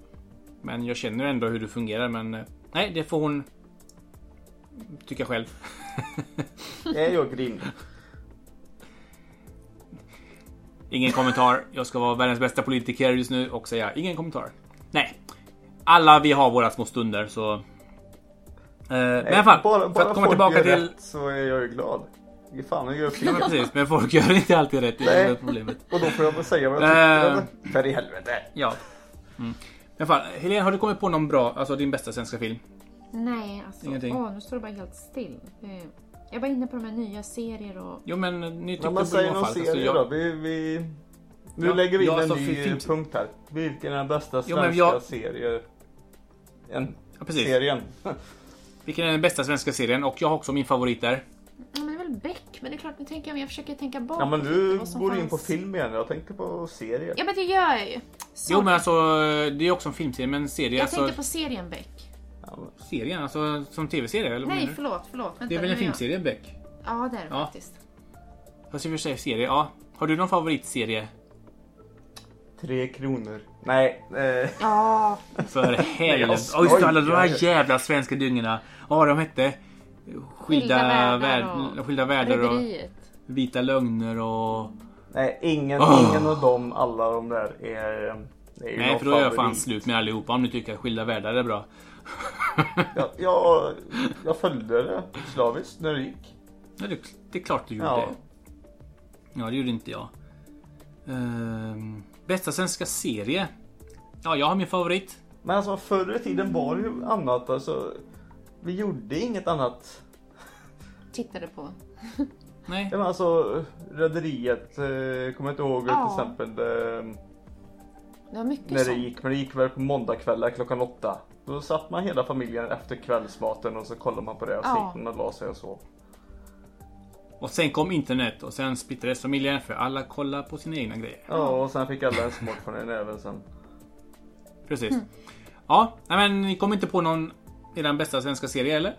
Men jag känner ändå hur du fungerar. Men eh, nej, det får hon tycka själv. Är jag grinig? Ingen kommentar. Jag ska vara världens bästa politiker just nu och säga ingen kommentar. Nej. Alla vi har våra små stunder så... Eh, men i alla fall, bara för bara att komma tillbaka till... rätt så är jag ju glad. Ge fan jag gör Ja, men fel. precis, men folk gör inte alltid rätt. Det är problemet. Och då får jag väl säga vad jag tycker. Eh. eller? För i helvete. Ja. Mm. Alla fall, Helene, har du kommit på någon bra, alltså din bästa svenska film? Nej, alltså. Ingenting. Åh, nu står det bara helt still. Det- Jag var inne på de här nya serier och... Jo men ni tyckte Ja, men på säg i alla någon fall. serie Alltså, jag, då. Vi, vi... Nu Ja, lägger vi in ja, en alltså, ny film- punkt här. Vilken är den bästa svenska men jag- serien? En Ja, precis. serien. Vilken är den bästa svenska serien? Och jag har också min favorit där. Ja, men det är väl Beck, men det är klart, nu tänker jag, jag försöker tänka bakåt. Ja men som går du in på fanns. film igen. Jag tänker på serier. Ja men det gör jag ju. Så, Jo men alltså, det är också en filmserie, men serie, jag alltså... tänkte på serien Beck. Ja, men- Serien, alltså som tv-serie? Eller Nej, menar du? förlåt, förlåt. Vänta, Det är väl en nu jag- filmserie, Beck? Ja, det är det Ja. faktiskt. Fast i och för sig serie, ja. Har du någon favoritserie? Tre kronor. Nej. Eh, Ja, För helvete. Oj, alla de här jävla svenska dyngorna. Ja, de hette... skilda, världar, och skilda världar och Rederiet. vita lögner och... Nej, ingen, Åh. ingen av dem, alla de där är... Är Nej, för då är jag fan slut med allihopa om ni tycker att skilda världar är bra. Jag, jag, jag följde det slaviskt när det gick. Ja, det, det är klart du gjorde. Ja. Ja, det gjorde inte jag. Ehm, bästa svenska serie? Ja, jag har min favorit. Men alltså förr i tiden var det ju annat. Alltså, vi gjorde inget annat. Tittade på. Nej. Ja, men alltså Rederiet, eh, kommer inte ihåg Ja. till exempel eh, Det var mycket när det sånt. gick. Men det gick väl på måndagkvällar klockan åtta. Då satt man hela familjen efter kvällsmaten och så kollade man på det och så Ja. gick man och la sig och så. Och sen kom internet och sen splittrades familjen för alla kollar på sina egna grejer. Ja, och sen fick alla en smartphone i näven sen. Precis. Ja, nej, men ni kom inte på någon er bästa svenska serie eller?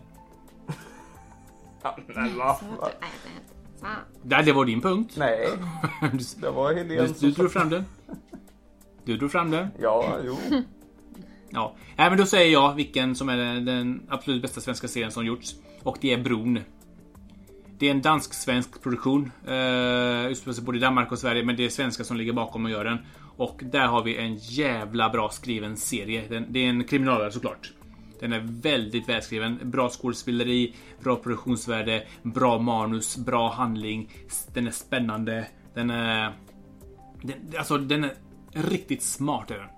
Ja, men vad fan. nej, det var din punkt. Nej, Du, det var du, Helene du som... drog fram den. Du drog fram den. Ja, jo. Ja, nej, men då säger jag vilken som är den- den absolut bästa svenska serien som gjorts. Och det är Bron. Det är en dansk-svensk produktion. Uh, utspelar sig både i Danmark och Sverige, men det är svenska som ligger bakom och gör den. Och där har vi en jävla bra skriven serie. Den, det är en kriminalare såklart. Den är väldigt välskriven. Bra skådespeleri, bra produktionsvärde, bra manus, bra handling. Den är spännande. Den är... Den, alltså den är riktigt smart. Är den.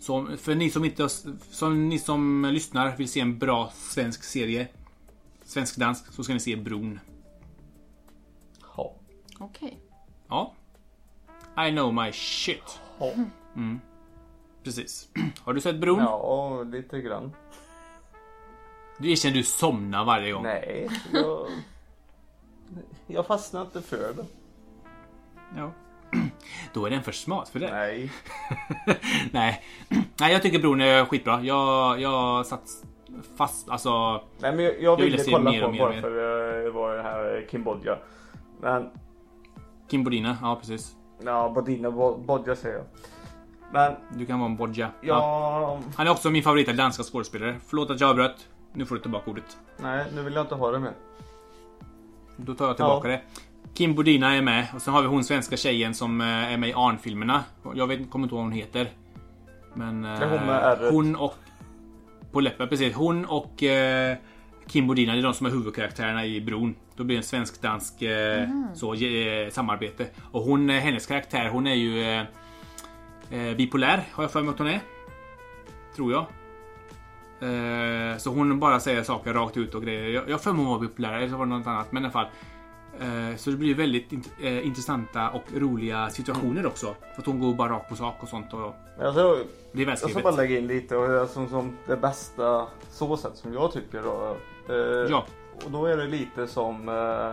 Så för ni som inte som ni som lyssnar vill se en bra svensk serie Svensk-dansk så ska ni se Bron. Ja. Okej. Ja. I know my shit. Ja. Precis. Har du sett Bron? ja, lite grann. Du erkänner du somnar varje gång. Nej, jag... Jag fastnar inte för det. Ja. Då är den för smart för det. Nej. Nej. Nej, jag tycker Bron är skitbra. Jag, jag satt fast, alltså. Nej men jag, jag ville ville kolla mer på mer och bara mer. för det var här Kim Bodja. Men, Kim Bodina, ja precis. ja Bodina Bo- Bodja säger jag. Men, Du kan vara en Bodja. ja, Han är också min favorita danska skådespelare. Förlåt att jag avbröt. Nu får du tillbaka ordet. nej nu vill jag inte ha det mer. Då tar jag tillbaka Ja. det. Kim Bodina är med och sen har vi hon svenska tjejen som eh, är med i Arn-filmerna. Jag vet, kommer inte ihåg vad hon heter. Men... eh, är hon med ärret. Hon och... På läppen, precis. Hon och eh, Kim Bodina, det är de som är huvudkaraktärerna i Bron. Då blir det en svensk-dansk eh, så, eh, samarbete. Och hon, eh, hennes karaktär, hon är ju eh, eh, bipolär, har jag för mig att hon är. Tror jag. Eh, så hon bara säger saker rakt ut och grejer. Jag jag har för mig hon var bipolär, eller så var det något annat. Men i alla fall. Eh, så det blir väldigt int- eh, intressanta och roliga situationer också. För att hon går bara rakt på sak och sånt. Och Alltså, det är jag ska välskrivet. bara lägga in lite och alltså, som det bästa såset som jag tycker då. Eh, Ja. Och då är det lite som, eh,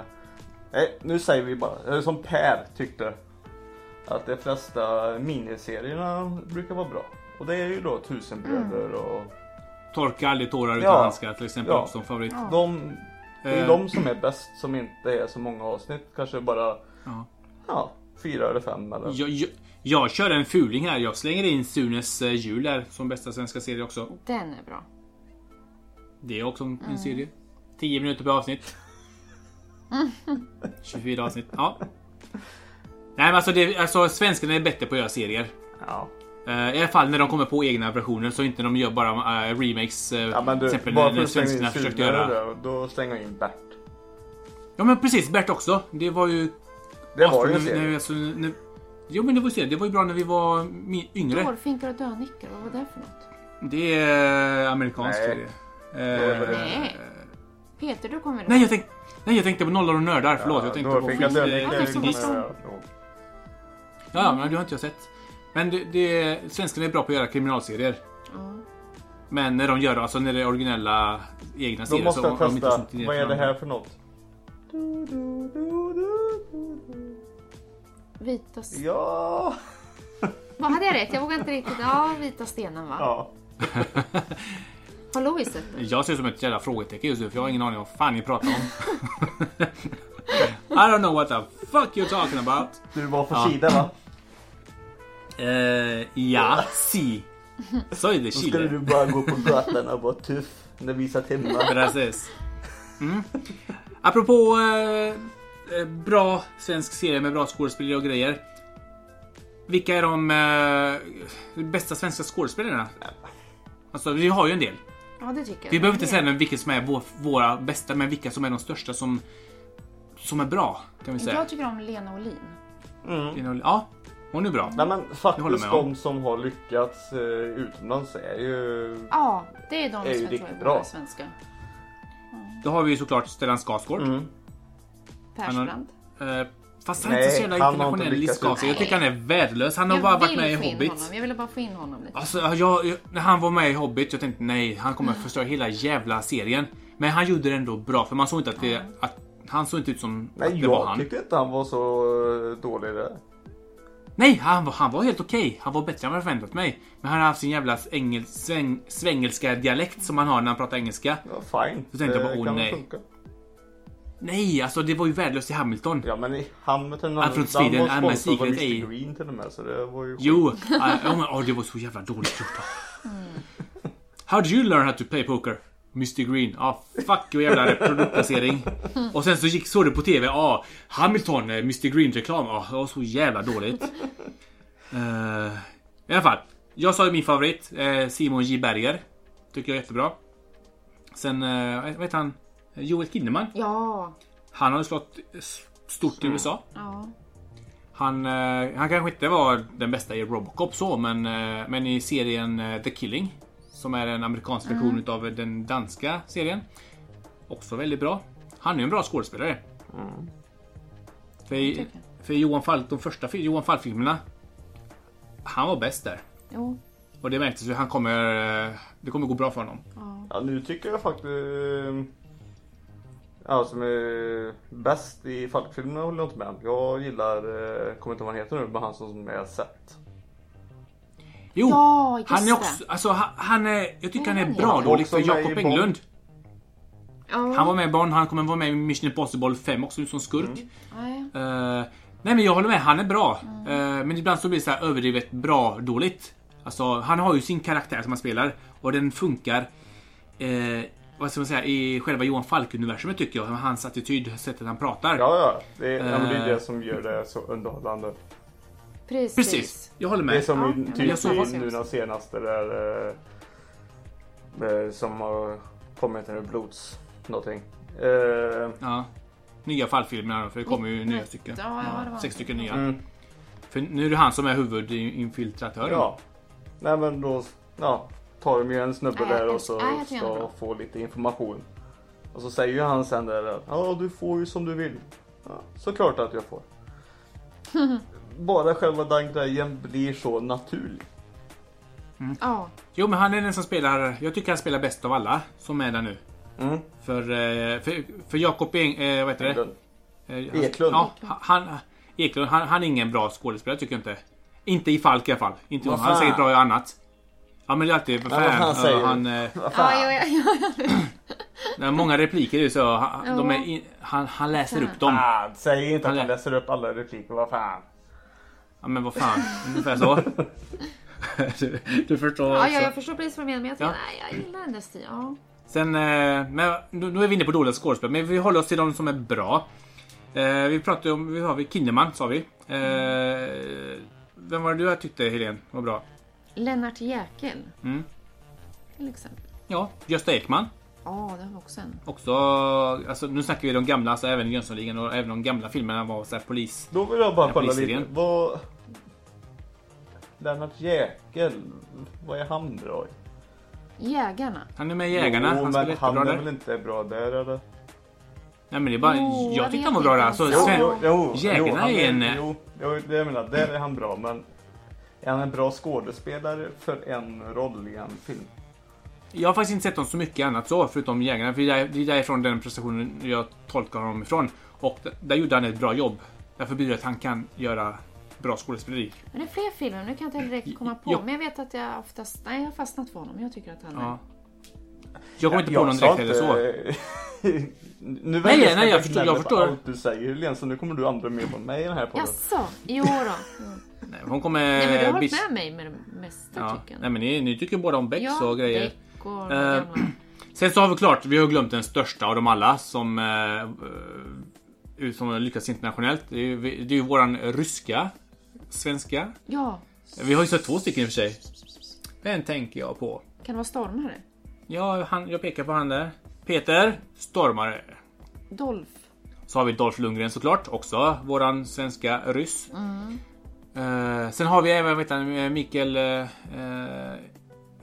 nej nu säger vi bara, som Per tyckte. Att de flesta miniserierna brukar vara bra. Och det är ju då Tusenbröder och Torka aldrig tårar utan Ja. handskar till exempel. Ja. Som favorit. Ja. de, det är Eh, de som är bäst som inte är så många avsnitt. Kanske bara, Ja. ja, fyra eller fem eller. Jag, jag, jag kör en fuling här. Jag slänger in Sunes eh, jul där som bästa svenska serie också. Den är bra. Det är också en, en serie. 10 minuter per avsnitt. 24 avsnitt. Ja. Nej men alltså, det, alltså svenskarna är bättre på att göra serier. Ja. Eh, I alla fall när de kommer på egna versioner så inte de gör bara eh, remakes. eh, Ja men till du, exempel bara när, svenskarna in försökte göra. där, då slänger jag in Bert. Ja men precis, Bert också. Det var ju... Det var ju en när, serie. när, alltså, när, Jo men det var ju. Det var ju bra när vi var yngre. Dårfinkar och dönickar, vad var det för något? Det är amerikansk Nej. serie. Då Eh, Nej. Peter, du kommer nej, jag tänkte, nej, jag tänkte på Nollar och Nördar. Förlåt, jag tänkte då på... fick jag tänkte på Gris. Gris. Ja, ja, men det har inte jag sett. Men det, det, svenskarna är bra på att göra kriminalserier. Ja. Men när de gör alltså när det är originella egna Då serier måste så jag har de inte sånt vad är det här för något? Du, du, du, du, du, du. Vita... s- Ja! Vad hade jag rätt? Jag vågar inte riktigt. Ja, Vita stenen va? Ja. Har Louis sett det? Jag ser ut som ett jävla frågetecken just nu för jag har ingen aning om vad fan ni pratar om. I don't know what the fuck you're talking about. Du var på Ja. sida va? Eh, ja, si. Så är det Då skulle Chile. du bara gå på gatan och vara tuff när vi satt hemma. Precis. Apropå eh, eh, bra svensk serie med bra skådespelare och grejer. Vilka är de eh, bästa svenska skådespelarna? Alltså, vi har ju en del. Ja, det tycker jag. Vi behöver inte säga vilka som är vår, våra bästa, men vilka som är de största som, som är bra. Kan vi säga. Jag tycker om Lena Olin. Mm. Ja, hon är bra. Nej men Jag faktiskt med om. de som har lyckats eh, utomlands är ju... Ja, det är de Är som ju jag tror är bra. våra svenska. Då har vi ju såklart Stellan Skarsgård. Mm. Persbrandt. Eh, fast han är Nej, inte så jävla internationell i Skarsgård. Jag tycker han är värdelös. Han har Jag bara varit med i Hobbit. Honom. Jag ville bara få in honom lite. Alltså, jag, jag, när han var med i Hobbit, jag tänkte nej, han kommer att förstöra hela jävla serien. Men han gjorde det ändå bra, för man såg inte att det... Att, han såg inte ut som att Nej det var jag han. tyckte inte han var så eh, dålig det. Nej, han, var- han var helt okej. Han var bättre än vad jag förväntat mig. Men han har haft sin jävla engel, sväng, svengelska dialekt som han har när han pratar engelska. Ja, fine. Så tänkte jag bara, Det åh, nej. funka. Nej, alltså det var ju värdelöst i Hamilton. Ja men i Hamilton han Sweden, var I'm a sponsrad av secret Mr A. Green till och med så det var ju Jo, uh, oh, men, oh, det var så jävla dåligt gjort. How did you learn how to play poker? Mr Green. Ja, ah, fuck och jävla produktplacering. Och sen så gick, såg du på TV. Ja, ah, Hamilton, eh, Mr Green-reklam. Ja, det var så jävla dåligt. Eh, I alla fall. Jag sa ju min favorit. eh, Simon J Berger. Tycker jag är jättebra. Sen, uh, vad heter han? Joel Kinnaman. Ja. Han har ju slått stort i USA. Ja. Han, eh, han kanske inte var den bästa i Robocop så, men, eh, men i serien eh, The Killing. Som är en amerikansk version utav den danska serien. Också väldigt bra. Han är en bra skådespelare. För, i- tycker för Johan Falk, de första Johan Falk-filmerna. Han var bäst där. Jo. Och det märktes ju. Han kommer, det kommer gå bra för honom. Ja. Ja nu tycker jag faktiskt eh, Ja som är bäst i Falkfilmerna håller jag inte med om. Jag gillar, eh, kommer inte ihåg vad han heter nu, men han som är sett. Jo! Ja, just han är också, alltså han, är, jag tycker han är Mm. bra Han var dålig för Jakob. Englund. Ja. Han var med i Bond, han kommer vara med i Mission Impossible 5 också som skurk. Nej. Eh, nej men jag håller med, han är bra. Eh, men ibland så blir det så här överdrivet bra dåligt. Alltså han har ju sin karaktär som han spelar och den funkar. Eh, vad ska man säga, i själva Johan Falk-universumet tycker jag. Hans attityd, sättet han pratar. Ja ja, det är, ja, det är det som gör det så underhållande. Precis. Precis, jag håller Det är med. som Ja, i, typ jag nu den senaste där eh, eh, som har kommit nu, Blods någonting. Eh, Ja. Nya Fall-filmerna för det kommer ju nya stycken. Ja, ja, det var Sex stycken nya. mm, För nu är det han som är huvudinfiltratören. ja. Nej men då ja, tar de ju en snubbe där och så ska få lite information. Och så säger ju han sen där att ja du får ju som du vill. Ja, såklart att jag får. Bara själva den grejen blir så naturlig. Ja. Jo men han är den som spelar, jag tycker han spelar bäst av alla som är där nu. Mm. För, eh, för, för Jakob Eng, eh, vad heter det? Eh, han- Eklund. Ja, han, Eklund. Han, han är ingen bra skådespelare tycker jag inte. Inte i Falk i alla fall. Inte, Vad han säkert bra i annat. Ja men det är alltid, vad fan, fan säger eh, du? han, eh, Vad Ja, ja, ja, ja. det många repliker ju så. Han, Ja. de är in, han, han läser upp dem. Fan, säg inte att Han han lä- läser upp alla repliker, vad fan. Ja men vad fan, ungefär så. du, du förstår ja, också. ja, jag förstår precis vad du menar men jag, Ja. nej, jag gillar den där stilen. Ja. Sen, eh, men nu, är vi inne på dåliga skådespelare, men vi håller oss till de som är bra. Eh, vi pratade om, vi har vi Kinnaman sa vi. Eh, vem var det du tyckte Helene var bra? Lennart Jäkel. Mm. Till exempel. Ja, Gösta Ekman. Ja, det var också en. Också, alltså nu snackar vi de gamla, alltså även Jönssonligan och även de gamla filmerna var så här polis. Då vill jag bara kolla lite. Vad... Lennart Jäkel, vad är han bra i? Jägarna. Han är med i Jägarna, Jo, han men han är där. väl inte bra där eller? Nej men det är bara, Jo, jag tyckte han var bra där. Alltså, Jo, jo, jo, Jägarna jo, är en- Jo, jo, det jag menar, där är han bra men är han en bra skådespelare för en roll i en film? Jag har faktiskt inte sett dem så mycket annat så, förutom Jägarna. För det är därifrån den prestationen jag tolkar honom ifrån. Och där gjorde han ett bra jobb. Därför blir det att han kan göra bra skådespeleri. Men det är fler filmer, nu kan jag inte heller direkt komma på. Ja. Men jag vet att jag oftast, nej jag har fastnat för honom. Jag tycker att han är... Ja. Jag kommer inte på Jag någon direkt eller så. inte- nu Nej, väljer nej, jag förstår- jag förstår. allt du säger Helene, så nu kommer du andra med på mig i den här podden. Jaså? Jo då. Mm. Nej, hon kommer... Nej men du har bis- med mig med det mesta ja. tycker Nej jag. men ni, ni tycker båda om Bex Ja, och grejer. Beck och Eh, gamla. Sen så har vi klart, vi har glömt den största av dem alla som, eh, eh, som lyckats internationellt. Det är ju, det är ju våran ryska svenska. Ja. Vi har ju sett två stycken i och för sig. Vem tänker jag på? Kan det vara stormare? Ja, han, jag pekar på han där. Peter Stormare. Dolph. Så har vi Dolph Lundgren såklart, också våran svenska ryss. Eh, sen har vi även vet han, Mikael eh,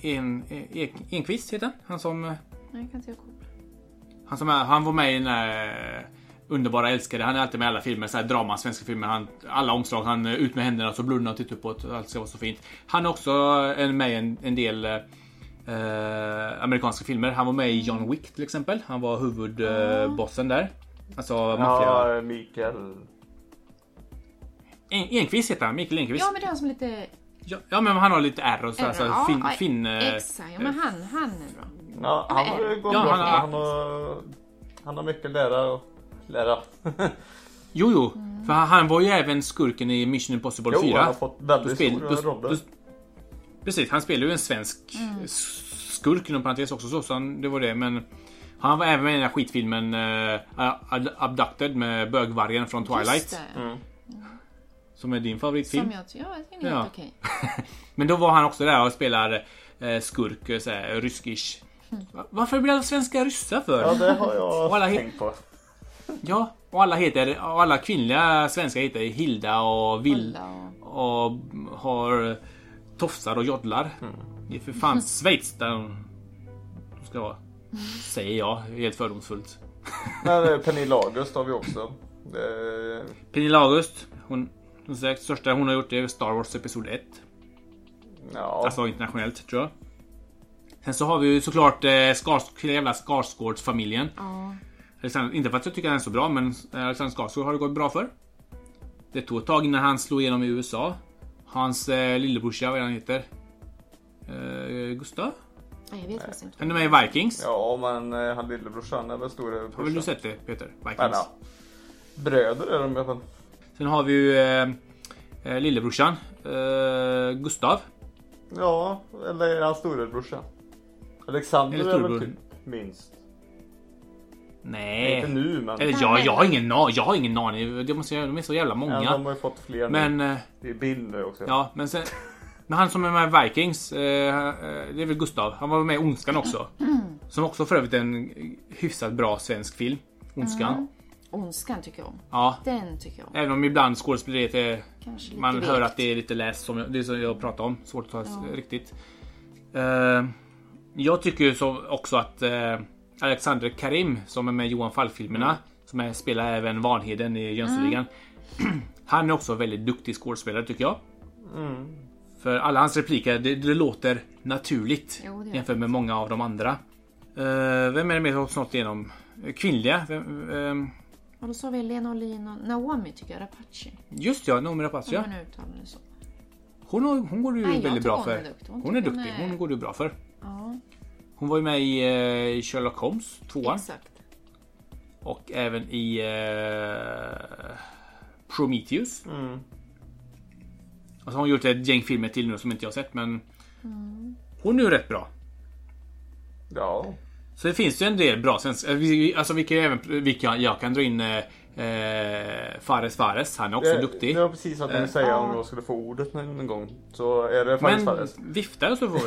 en, en, Enqvist heter han. Han som, Nej, kan inte jag kolla. han som är, han var med i den eh, Underbara älskade. Han är alltid med i alla filmer, så här drama, svenska filmer. Han, alla omslag, han eh, ut med händerna så blundar och tittar uppåt. och Allt ska vara så fint. Han är också en, med i en, en del eh, eh, amerikanska filmer. Han var med i John Wick till exempel. Han var huvudbossen där. Alltså maffia. Ja, Mikael. En, Enqvist heter han, Mikael Enqvist. Ja, men det är han som är lite... Ja, ja, men han har lite R och så, här, så Ja, fin, ja, fin, eh, Exakt, ja, men han, han är bra. Ja, han har gått Ja, bra. han har- Han har, han har mycket att lära och lära. Jo, jo. För han, han var ju även skurken i Mission Impossible Jo, 4. han har fått väldigt spel- stora då- roller. då- Precis, han spelar ju en svensk skurk inom parentes också så, så han, det var det. Men han var även med i den här skitfilmen uh, Abducted med bögvargen från Twilight. Just det. Mm. Som är din favoritfilm. Som jag tycker, ja, jag tycker det är Ja. okej. Men då var han också där och spelar eh, skurk, eh, såhär, ryskish. Va- Varför blir alla svenska ryssar för? Ja, det har alla jag tänkt på. Ja, och alla heter, och alla kvinnliga svenskar heter Hilda och Vill och... och har tofsar och joddlar. Det är för fan Schweiz där de ska vara. Säger jag, helt fördomsfullt. Men eh, Pernilla August har vi också. Det, Pernilla August, hon, den säkert största hon har gjort är Star Wars Episod 1. ja, Alltså internationellt tror jag. Sen så har vi ju såklart eh, Skars, jävla Skarsgårdsfamiljen. Ja. Alexander, inte för att jag tycker den är så bra, men eh, Alexander Skarsgård har det gått bra för. Det tog ett tag innan han slog igenom i USA. Hans eh, lillebrorsa, vad han heter? Eh, Gustav? Nej, jag vet faktiskt inte. Han är med i Vikings. ja, men eh, han lillebrorsan är väl storebrorsan. Har väl du sett det Peter? Vikings. Men, ja. Bröder är de i alla fall. Sen har vi ju eh, eh, lillebrorsan. Eh, Gustav. Ja, eller är han storebrorsa? Alexander Eller är väl typ minst. Nej. Inte nu men. Eller jag, jag har ingen aning. Jag har ingen aning. Det måste, de är så jävla Ja, många. de har ju fått fler nu. Men... Eh, Det är Bill nu också. Ja, men sen... Men han som är med i Vikings, eh, eh, det är väl Gustav. Han var med i Ondskan också. Som också för övrigt är en hyfsat bra svensk film. Ondskan. Ondskan tycker jag om. Ja. Den tycker jag om. Även om ibland skådespeleriet är... Man vekt. hör att det är lite läst, som jag, det är som jag pratar om. Svårt att ta riktigt. Eh, jag tycker så också att eh, Alexander Karim, som är med i Johan Falk-filmerna, som är, spelar även Vanheden i Jönssonligan. Han är också väldigt duktig skådespelare tycker jag. Mm. För alla hans repliker, det, det låter naturligt Jo, det jämfört med många av de andra. Eh, vem är det mer som snart igenom? Kvinnliga? Vem, ehm, Och då sa vi Lena Olin och Naomi tycker jag, Rapace. just ja, Noomi Om Rapace. Ja. Hon, hon går det ju Nej, väldigt bra hon för. är duktig. Hon Hon är tycker hon duktig. är- Hon går ju bra för. Ja, Hon var ju med i eh, Sherlock Holmes, tvåan. exakt. Och även i eh, Prometheus. Mm. Och så har hon gjort ett gäng filmer till nu som inte jag har sett men Mm. Hon är ju rätt bra. Ja. Så det finns ju en del bra svenska. vi- Alltså vi kan ju även, vi kan, jag kan dra in eh, eh, Fares Fares. Han är också Det- duktig. Det var precis vad jag tänkte säga om Ja. jag skulle få ordet någon gång. Så är det Fares Men Fares. vifta så får vi.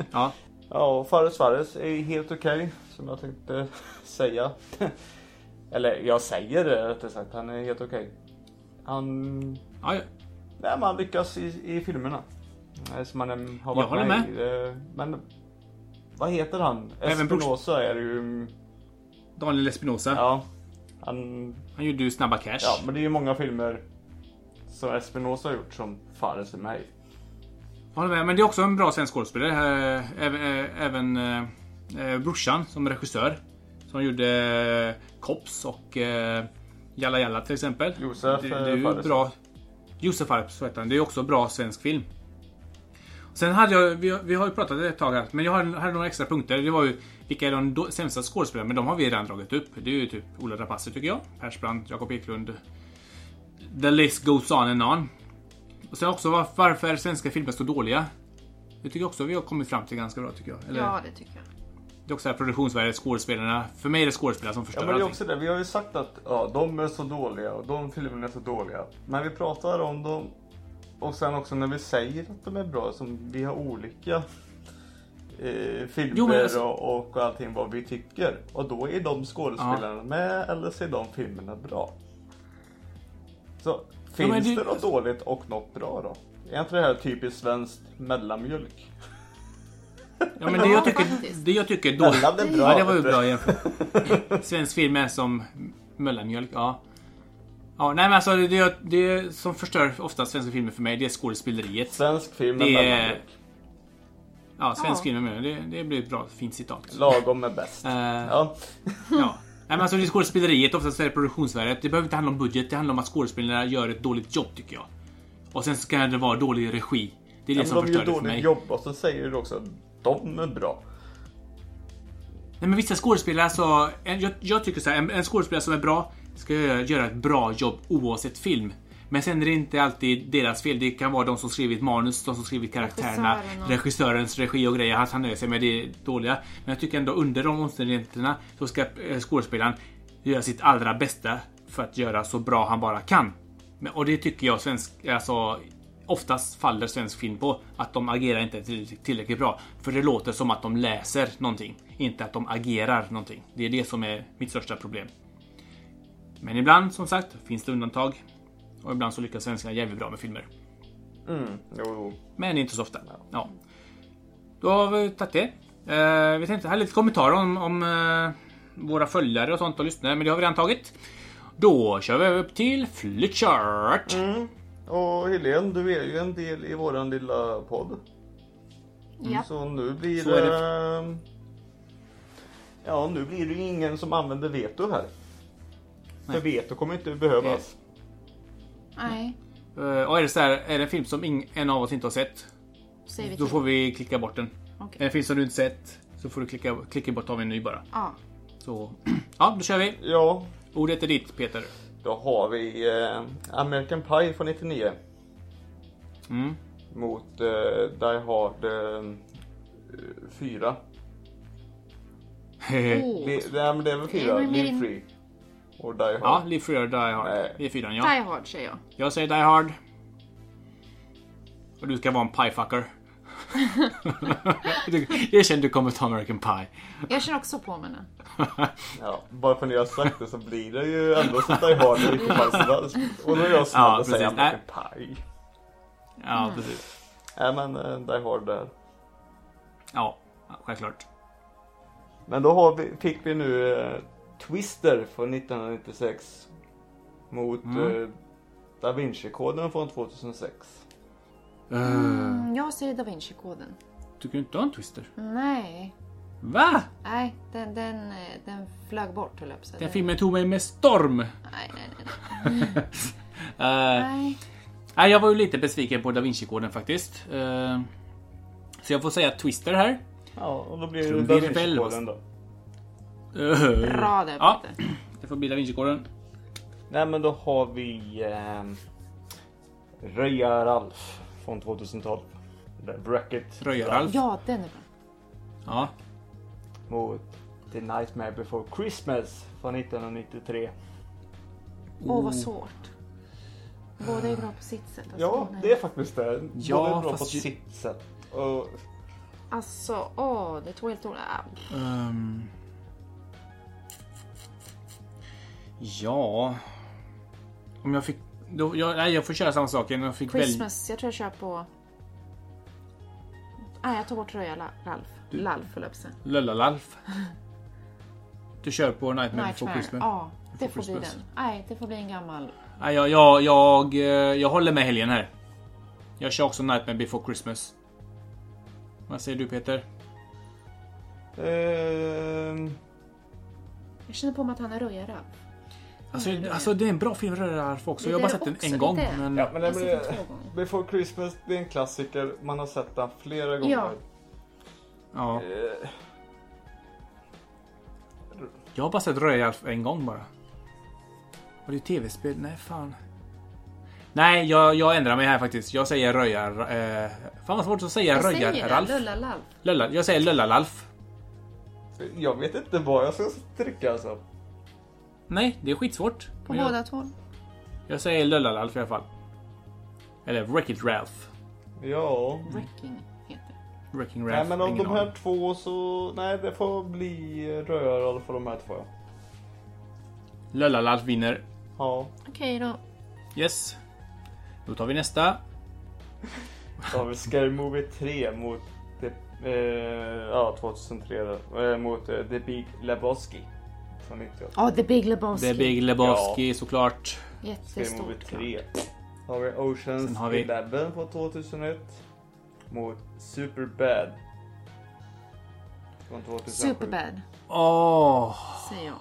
Ja. Ja, Fares Fares är helt okej. som jag tänkte säga. Eller jag säger det rättare sagt. Han är helt okej. Han... ja. ja. Nej, men han lyckas i, i filmerna. Eh, Som han har Jag varit håller med, i. Det- Men vad heter han? Espinosa är det ju... Daniel Espinosa. Ja. Han... Han gjorde ju Snabba Cash. Ja, men det är ju många filmer som Espinosa har gjort som Fares är med i. Håller med, men det är också en bra svensk skådespelare. Eh, Även, eh, eh, brorsan som regissör. Som gjorde Kops och Jalla Jalla till exempel. Josef, det, det är ju bra. Josef så heter han. Det är också bra svensk film. Sen hade jag, vi, har- vi har ju pratat ett tag här, men jag hade, några extra punkter. Det var ju vilka är de sämsta skådespelarna, men de har vi redan dragit upp. Det är ju typ Ola Rapace tycker jag, Persbrandt, Jakob Eklund. The list goes on and on. Och sen också var- varför är svenska filmer så dåliga? Det tycker jag också vi har kommit fram till ganska bra tycker jag. Eller, Ja, det tycker jag. Det är också produktionsvärdet, skådespelarna. För mig är det skådespelarna som förstör Ja men det är också det, vi har ju sagt att ja, de är så dåliga och de filmerna är så dåliga. Men vi pratar om dem och sen också när vi säger att de är bra, som vi har olika eh, filmer Jo, men alltså- och, och allting vad vi tycker. Och då är de skådespelarna med eller så är de filmerna bra. Så finns men det- det något dåligt och något bra då? Är inte det här typiskt svenskt mellanmjölk? Ja, men det Ja, jag tycker, det jag tycker dåligt... Mellan är bra. Ja, det var ju bra jämfört. Svensk film är som mellanmjölk, ja. Ja, nej men alltså det, det, det som förstör ofta svenska filmer för mig, det är skådespeleriet. Svensk film Det är- mellanmjölk. Ja, svensk Ja. film är med. Det, det blir ett bra, fint citat. Lagom är bäst. Eh, Ja. Ja. Nej, men alltså det är skådespeleriet, oftast är det produktionsvärdet. Det behöver inte handla om budget, det handlar om att skådespelarna gör ett dåligt jobb tycker jag. Och sen så kan det vara dålig regi. Det är det Ja, som de förstör gör det för dåligt mig. jobb och så säger du också att de är bra. Nej men vissa skådespelare så... En, jag, jag tycker så här, en, en skådespelare som är bra ska göra ett bra jobb oavsett film. Men sen är det inte alltid deras fel. Det kan vara de som skrivit manus, de som skrivit karaktärerna, regissörens regi och grejer. Han nöjer sig med det dåliga. Men jag tycker ändå under de omständigheterna så ska eh, skådespelaren göra sitt allra bästa för att göra så bra han bara kan. Och det tycker jag svensk, alltså oftast faller svensk film på. Att de agerar inte tillräckligt bra. För det låter som att de läser någonting. Inte att de agerar någonting. Det är det som är mitt största problem. Men ibland, som sagt, finns det undantag. Och ibland så lyckas svenskarna jävligt bra med filmer. Mm, jo, jo. Men inte så ofta. Ja. Då har vi tagit det. Eh, vi tänkte ha lite kommentarer om, om eh, våra följare och sånt och lyssnare, men det har vi redan tagit. Då kör vi över till Flipchart. Mm. Och Helene, du är ju en del i våran lilla podd. Ja. Så nu blir Så är det... Ja, nu blir det ingen som använder veto här. För Nej. veto kommer inte behövas. Nej, Eh, och är det så här, är det en film som ing, en av oss inte har sett, säger vi då till. får vi klicka bort den. Är det en film som du inte sett, så får du klicka, klicka bort av en ny bara. Ja. Så, ja, då kör vi. Ja, Ordet är ditt, Peter. då har vi eh, American Pie från 99. Mm. Mot eh, Die Hard eh, 4. Oh. Li- Nej men det är väl 4? men Live Free. Och Die Hard. ja, Live Free or Die Hard. Nej. Det är fyran, ja. Die Hard säger jag. Jag säger Die Hard. Och du ska vara en piefucker. Du- Erkänn du kommer ta American Pie. Jag känner också på mig nu. Ja, bara för att ni har sagt det så blir det ju ändå så Die Hard i vilket fall som helst. Och då är jag snäll Ja, och säger. American Pie. Ja, precis. Nej men eh, Die Hard där. Ja, självklart. Men då har vi, fick vi nu eh, Twister från 1996. Mot Mm. eh, Da Vinci-koden från 2006. Uh, Mm, jag säger Da Vinci-koden. tycker du inte om Twister? Nej. Va? Nej, den, den, eh, den flög bort höll jag på. Den filmen tog mig med storm. Nej, nej, nej. Nej. nej, jag var ju lite besviken på Da Vinci-koden faktiskt. Eh, så jag får säga Twister här. Ja, och då blir det Da Vinci-koden då. Bra där Ja, Peter. det får bli Da Vinci-koden. Nej men då har vi eh, Röja Ralf från 2012. Eller Bracket Röja-Ralf. Ja, den är bra. Ja. Mot The Nightmare Before Christmas från 1993. Åh, Oh. vad svårt. Båda är bra på sitt sätt. Alltså, Ja, nej. det är faktiskt det. Ja, Båda är bra fast på ju- sitt sätt. Och, Alltså, åh, det är två helt olika. Ehm. Ja... Om jag fick... Då, jag, nej, jag får köra samma sak. igen. Jag fick. Christmas, jag tror jag kör på... Nej, jag tar bort Röja Ralf. Lalf, höll jag. Löllalalf. Du kör på Nightmare, Before Nightmare. Christmas? Ja, det Before får bli den. Nej, det får bli en gammal. Nej, jag, jag, jag, eh, jag håller med helgen här. Jag kör också Nightmare Before Christmas. Vad säger du Peter? ehm, Jag känner på mig att han är Röja Ralf. Alltså, Mm, det är alltså det är en bra film Röra-Ralf också. Det Jag har bara sett den en gång. Men... ja, men gånger. Before Christmas, det är en klassiker. Man har sett den flera gånger. Ja. Ja. Eh, Jag har bara sett Röja-Ralf en gång bara. Och det tv-spel? Nej, fan. Nej, jag, jag ändrar mig här faktiskt. Jag säger Röjar... Eh, fan vad svårt att säga Jag säger det, Röjar-Ralf. Lulla Lalf. Lölla, jag säger Löllalalf. Jag vet inte vad jag ska trycka alltså. Nej, det är skitsvårt. På Men jag, båda två. jag säger Löllalal i alla fall. Eller Wreck-It Ralph. Ja. Wrecking heter det. Wrecking Nej Ralph. men av ingen de här aning. två så, nej det får bli röd för de här två ja. Löllalal vinner. Ja. Okej då. Yes. Då tar vi nästa. Då har vi Scary Movie 3 mot the, eh, ja, 2003 då, eh, mot eh, The Big Lebowski. Från 98. Ja, The Big Lebowski. Det är Big Lebowski såklart. Scary Movie Jättestort. 3. Då har vi Oceans Sen har vi- 11 på 2001 mot Superbad. Från 2007. Superbad, Åh! säger jag.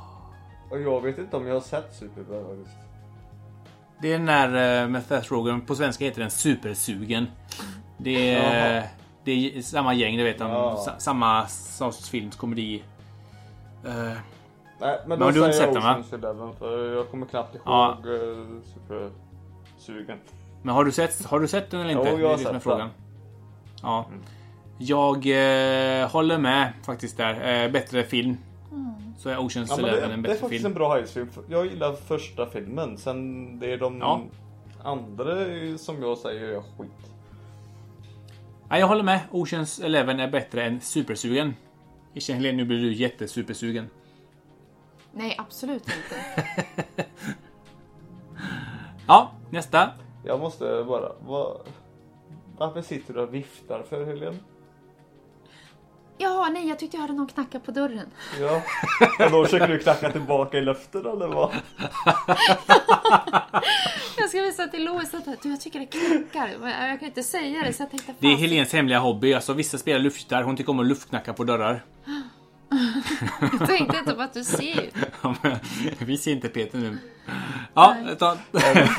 Och jag vet inte om jag har sett Superbad faktiskt. Det är den där uh, med Seth Rogen. På svenska heter den Supersugen. Det är, Jaha. det är samma gäng, det vet. Ja. Sa- Samma sorts filmskomedi. Uh, Nej, men Men då har du inte säger sett jag den, va? 11 för jag kommer knappt ihåg Ja. eh, Supersugen. men har du, sett, har du sett den eller inte? Jo, jag har det som är sett frågan. Ja. Jag eh, håller med faktiskt där. Eh, bättre film. Så är Oceans Ja, Eleven det, en det är bättre faktiskt film. en bra heistfilm. Jag gillar första filmen. Sen det är de Ja. andra som jag säger är skit. Ja, jag håller med. Oceans Eleven är bättre än Supersugen. Helén, nu blir du jättesupersugen. Nej, absolut inte. Ja, nästa. Jag måste bara... Vad, varför sitter du och viftar för Helene? Jaha, nej, jag tyckte jag hörde någon knacka på dörren. Ja. Och då försöker du knacka tillbaka i luften eller vad? Jag ska visa till Louis att du, jag tycker det knackar. Men Jag kan inte säga det, så jag tänkte Det är. Helens hemliga hobby. Alltså, vissa spelar luftgitarr. Hon tycker om att luftknacka på dörrar. Jag tänkte inte på att du ser ju. Ja, men Vi ser inte Peter nu. Ja, ta,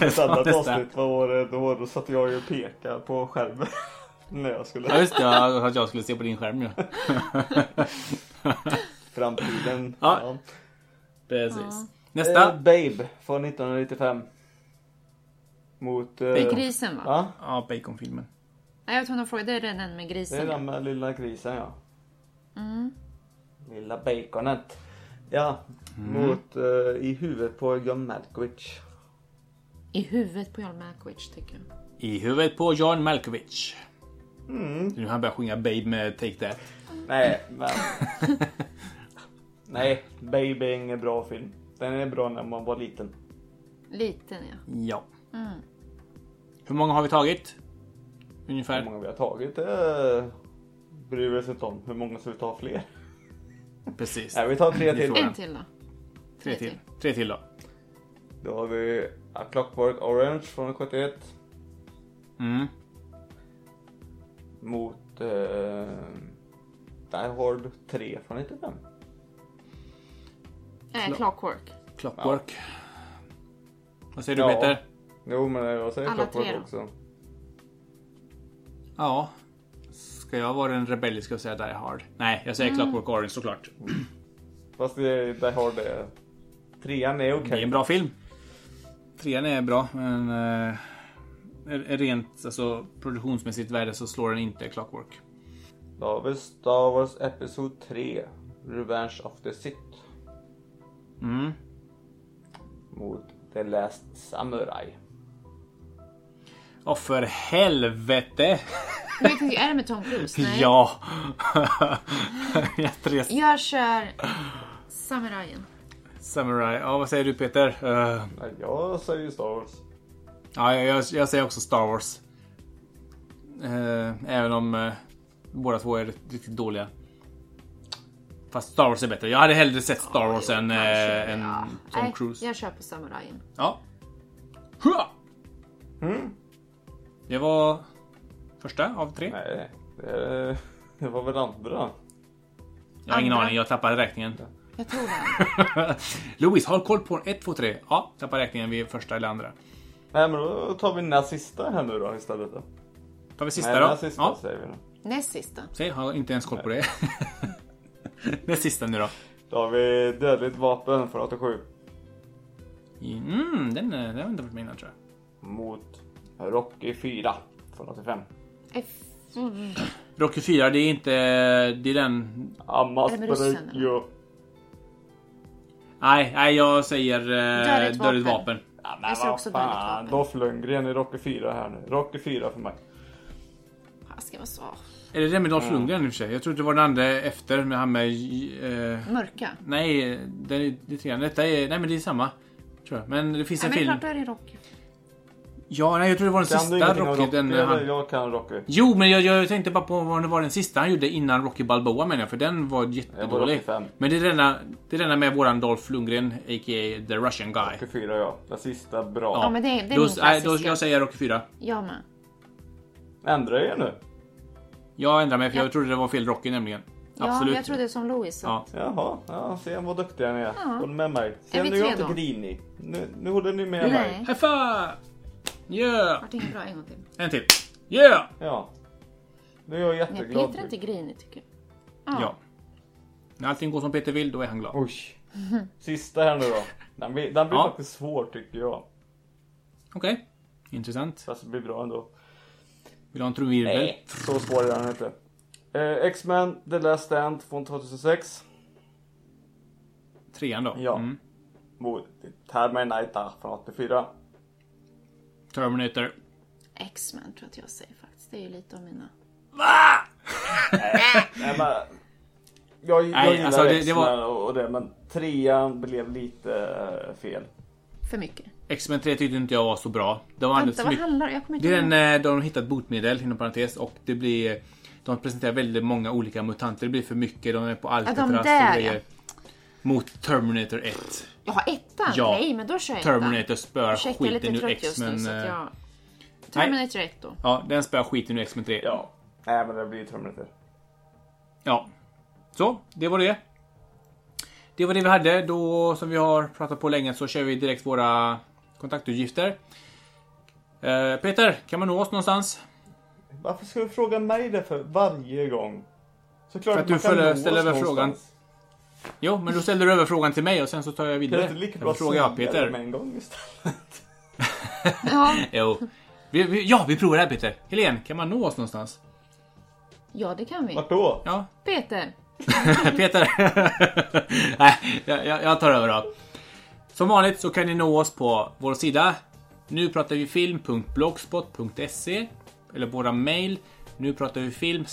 Ett annat avsnitt, vad var det? Då, då satt jag ju och pekade på skärmen. När jag Ja, skulle... just det. ja, Att jag skulle se på din skärm nu. Framtiden. Ja. Precis. Eh, Nästa. Babe från 1995. Mot... Eh, Grisen va? Ja, Ja, Bacon-filmen. Nej, jag vet inte om fråga. Det är den med det är grisen. den med lilla grisen ja. Mm. Lilla baconet. Ja, Mm. mot eh, i huvudet på John Malkovich. I huvudet på John Malkovich tycker jag. I huvudet på John Malkovich. Mm. Nu han börjar sjunga Babe med Take That. Nej, men... Nej, Babe är ingen bra film. Den är bra när man var liten. Liten ja. Ja. Mm. Hur många har vi tagit? Hur Ungefär. många vi har tagit det bryr vi oss inte om. Hur många ska vi ta fler? Precis. Nej, vi tar tre till. En till då. Tre till. Tre till då. Då har vi A Clockwork Orange från 71 Mm. mot eh, Die Hard 3 från 95. Äh, Clockwork. Clockwork. Vad säger du Ja. Peter? Jo, men jag säger Alla Clockwork tre då. också. Ja. Ska jag vara den rebelliska och säga Die Hard? Nej, jag säger Clockwork Orange såklart. Fast det, Die Hard är... Trean är okej. Det är en bra film. Trean är bra, men eh, rent alltså, produktionsmässigt värde så slår den inte Clockwork. Då har vi Star Wars Episod 3. Revenge of the Sith. Mm. Mot The Last Samurai. Och för helvete! Vet inte, är det med Tom Cruise? Nej. Ja! Jag tre Jag kör Samurajen. Samurai. Ja, vad säger du Peter? Nej, jag säger Star Wars. ja, jag, jag, jag säger också Star Wars. Eh, även om eh, båda två är riktigt dåliga. Fast Star Wars är bättre. Jag hade hellre sett Star Wars än, Kanske, eh, än ja. Tom Nej, Cruise. jag kör på Samurajen. Ja. Hua! Mm. Det var första av tre. Nej, det, det var väl andra. Jag har ingen Andra. aning, jag tappade räkningen. Jag tror det. Louis, har koll på 1, 2, 3. Ja, tappade räkningen vid första eller andra. Nej, men då tar vi näst sista här nu då istället. Då. Tar vi sista Nej, då? näst sista Ja, säger vi då. Näst sista. säg, har inte ens koll på det. Näst sista nu då. Då har vi Dödligt Vapen från 87. Mm, den, den har inte varit med innan tror jag. Mot Rocky 4 från 85. Nej, Rocky 4, det är inte... Det är den... Det eller? jo. Nej, nej jag säger... Uh, Dödligt Dödligt vapen. vapen. Ja, Jag ser vad också fan, dåligt vapen. Dolph Lundgren i Rocky 4 här nu. Rocky 4 för mig. Han ska vara så Är det den med Dolph Mm. Lundgren i och för sig? Jag trodde det var den andra efter med han med... eh, mörka. nej, det är, det är trean. Detta är... Nej men det är samma. Tror jag. Men det finns Nej, en men film. klart då är det Rocky. Ja, nej jag tror det var den Kan sista om Rocky. Rocky? Den, eller? han... Jag kan Rocky. Jo, men jag, jag tänkte bara på vad det var den sista han gjorde innan Rocky Balboa menar jag, för den var Det var jättedålig. 5. Men det är denna, det är denna med våran Dolph Lundgren, a.k.a. the Russian guy. Rocky 4 ja. Den sista bra. Ja, men det, är- det är då, min nej, då klassiska. jag säger Rocky 4. Jag med. Ändra er nu. Jag ändrar mig för Ja. jag trodde det var fel Rocky nämligen. Ja, Absolut. jag trodde som Louis. Ja. Jaha, ja, se vad duktiga ni är. Ja. Håll med mig. Är Sen vi nu är jag inte grinig. Nu, nu håller ni med mig. Nej, High five! Yeah! vart inget bra. En gång till. En till. Yeah! Ja. Nu är jag Nej, jätteglad. Peter är inte grinig tycker jag. Ja. När allting går som Peter vill, då är han glad. Oj. Sista här nu då. Den blir, den blir Ja. faktiskt svår tycker jag. Okej. Intressant. Fast det blir bra ändå. Vill du ha en trumvirvel? Nej, så svår är den inte. Eh, X-Men The Last Stand från 2006. Trean då? Ja. Mm. Mot Terminator från 84. Terminator. X-Men tror jag att jag säger faktiskt. Det är ju lite av mina. Nej, men, jag, jag Nej, gillar alltså, det- det X-Men var- och, det, men trean blev lite eh, fel. För mycket. X-Men 3 tyckte inte jag var så bra. Det var Vänta, vad mycket. handlar det Jag kommer inte Det är den eh, de har hittat bootmedel inom parentes och det blir De presenterar väldigt många olika mutanter. Det blir för mycket. De är på Alcatraz och där, grejer. Mot Terminator 1. Jaha, ettan? Ja. Nej, men då kör jag. Terminator spöar skiten lite ur trött just nu X-Men. eh, jag... Terminator 1 då. Ja, den spöar skiten ur X-Men 3. Ja. Nej men det blir Terminator. Ja. Så, det var det. Det var det vi hade. Då, som vi har pratat på länge, så kör vi direkt våra kontaktuppgifter. Eh, Peter, kan man nå oss någonstans? Varför ska du fråga mig det för varje gång? Såklart För att du ställer frågan. Jo, men då ställer du över frågan till mig och sen så tar jag Kan vidare. du inte lika bra jag Peter. med en gång istället? Ja, Jo. Vi, vi, ja, vi provar det här Peter. Helene, kan man nå oss någonstans? ja det kan vi. Vart då? Ja, Peter. Peter. Nej, jag, jag tar över då. Som vanligt så kan ni nå oss på vår sida. Nu pratar vi film.blogspot.se eller våra mail. Nu pratar vi film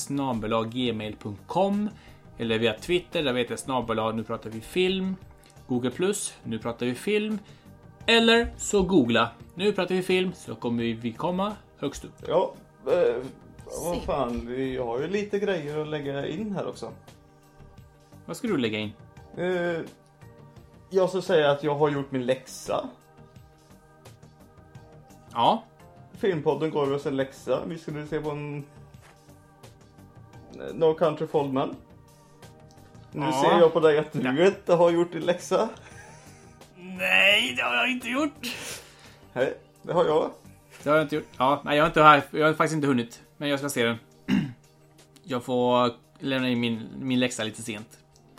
gmail.com eller via Twitter där vi heter snabel nu pratar vi film. Google plus nu pratar vi film. Eller så googla nu pratar vi film så kommer vi- vi komma högst upp. Ja, eh, vad fan, vi har ju lite grejer att lägga in här också. Vad ska du lägga in? Eh, jag ska säga att jag har gjort min läxa. Ja, Filmpodden gav oss en läxa. Vi skulle se på en No Country for Old Men. Nu Ja. ser jag på dig att du inte har gjort din läxa. Nej, det har jag inte gjort. Nej, det har jag. Det har jag inte gjort. Ja, nej, jag har, inte, jag har faktiskt inte hunnit. Men jag ska se den. Jag får lämna in min, min läxa lite sent.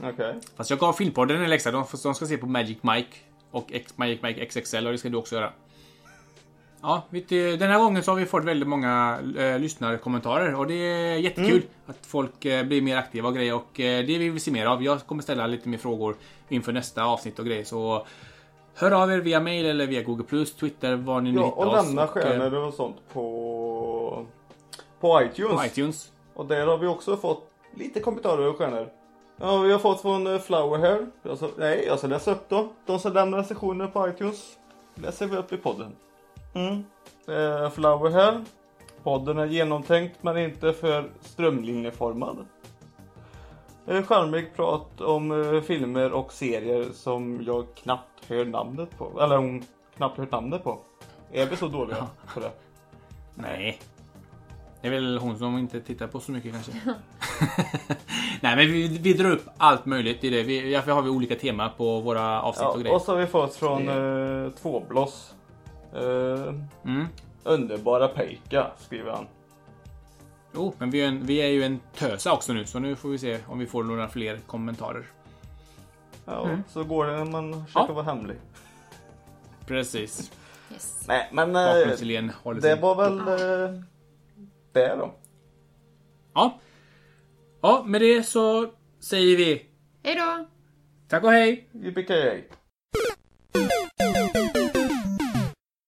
Okej. Fast jag gav Filmpodden en läxa. De, de ska se på Magic Mike. Och X, Magic Mike XXL och det ska du också göra. Ja, den här gången så har vi fått väldigt många eh, lyssnarkommentarer och det är jättekul att folk eh, blir mer aktiva och grejer och eh, det vill vi se mer av. Jag kommer ställa lite mer frågor inför nästa avsnitt och grejer så hör av er via mail eller via Google+, Twitter, var ni nu Ja, hittar och oss. lämna eh, stjärnor och sånt på, på iTunes. på iTunes. Och där har vi också fått lite kommentarer och stjärnor. Ja, vi har fått från eh, Flower här. Jag ska, nej, jag ska läsa upp dem. De som lämnar recensioner på iTunes läser vi upp i podden. Mm. Eh, Flower här. Podden är genomtänkt men inte för strömlinjeformad. Eh, charmig prat om eh, filmer och serier som jag knappt hör namnet på. Eller hon knappt hört namnet på. Är vi så dåliga på det? Nej. Det är väl hon som inte tittar på så mycket kanske. Nej men vi, vi drar upp allt möjligt i det. Vi, därför har vi olika teman på våra avsnitt och Ja, grejer. och så har vi fått från eh, Tvåblås. Eh, Mm. underbara Pejka skriver han. Jo, men vi är, en, vi är ju en tösa också nu så nu får vi se om vi får några fler kommentarer. Ja, så går det när man försöker Ja. vara hemlig. Precis. Yes. Nej, men eh, håller det var väl eh, det då. Ja. Ja, med det så säger vi Hej då! tack och hej! Yippee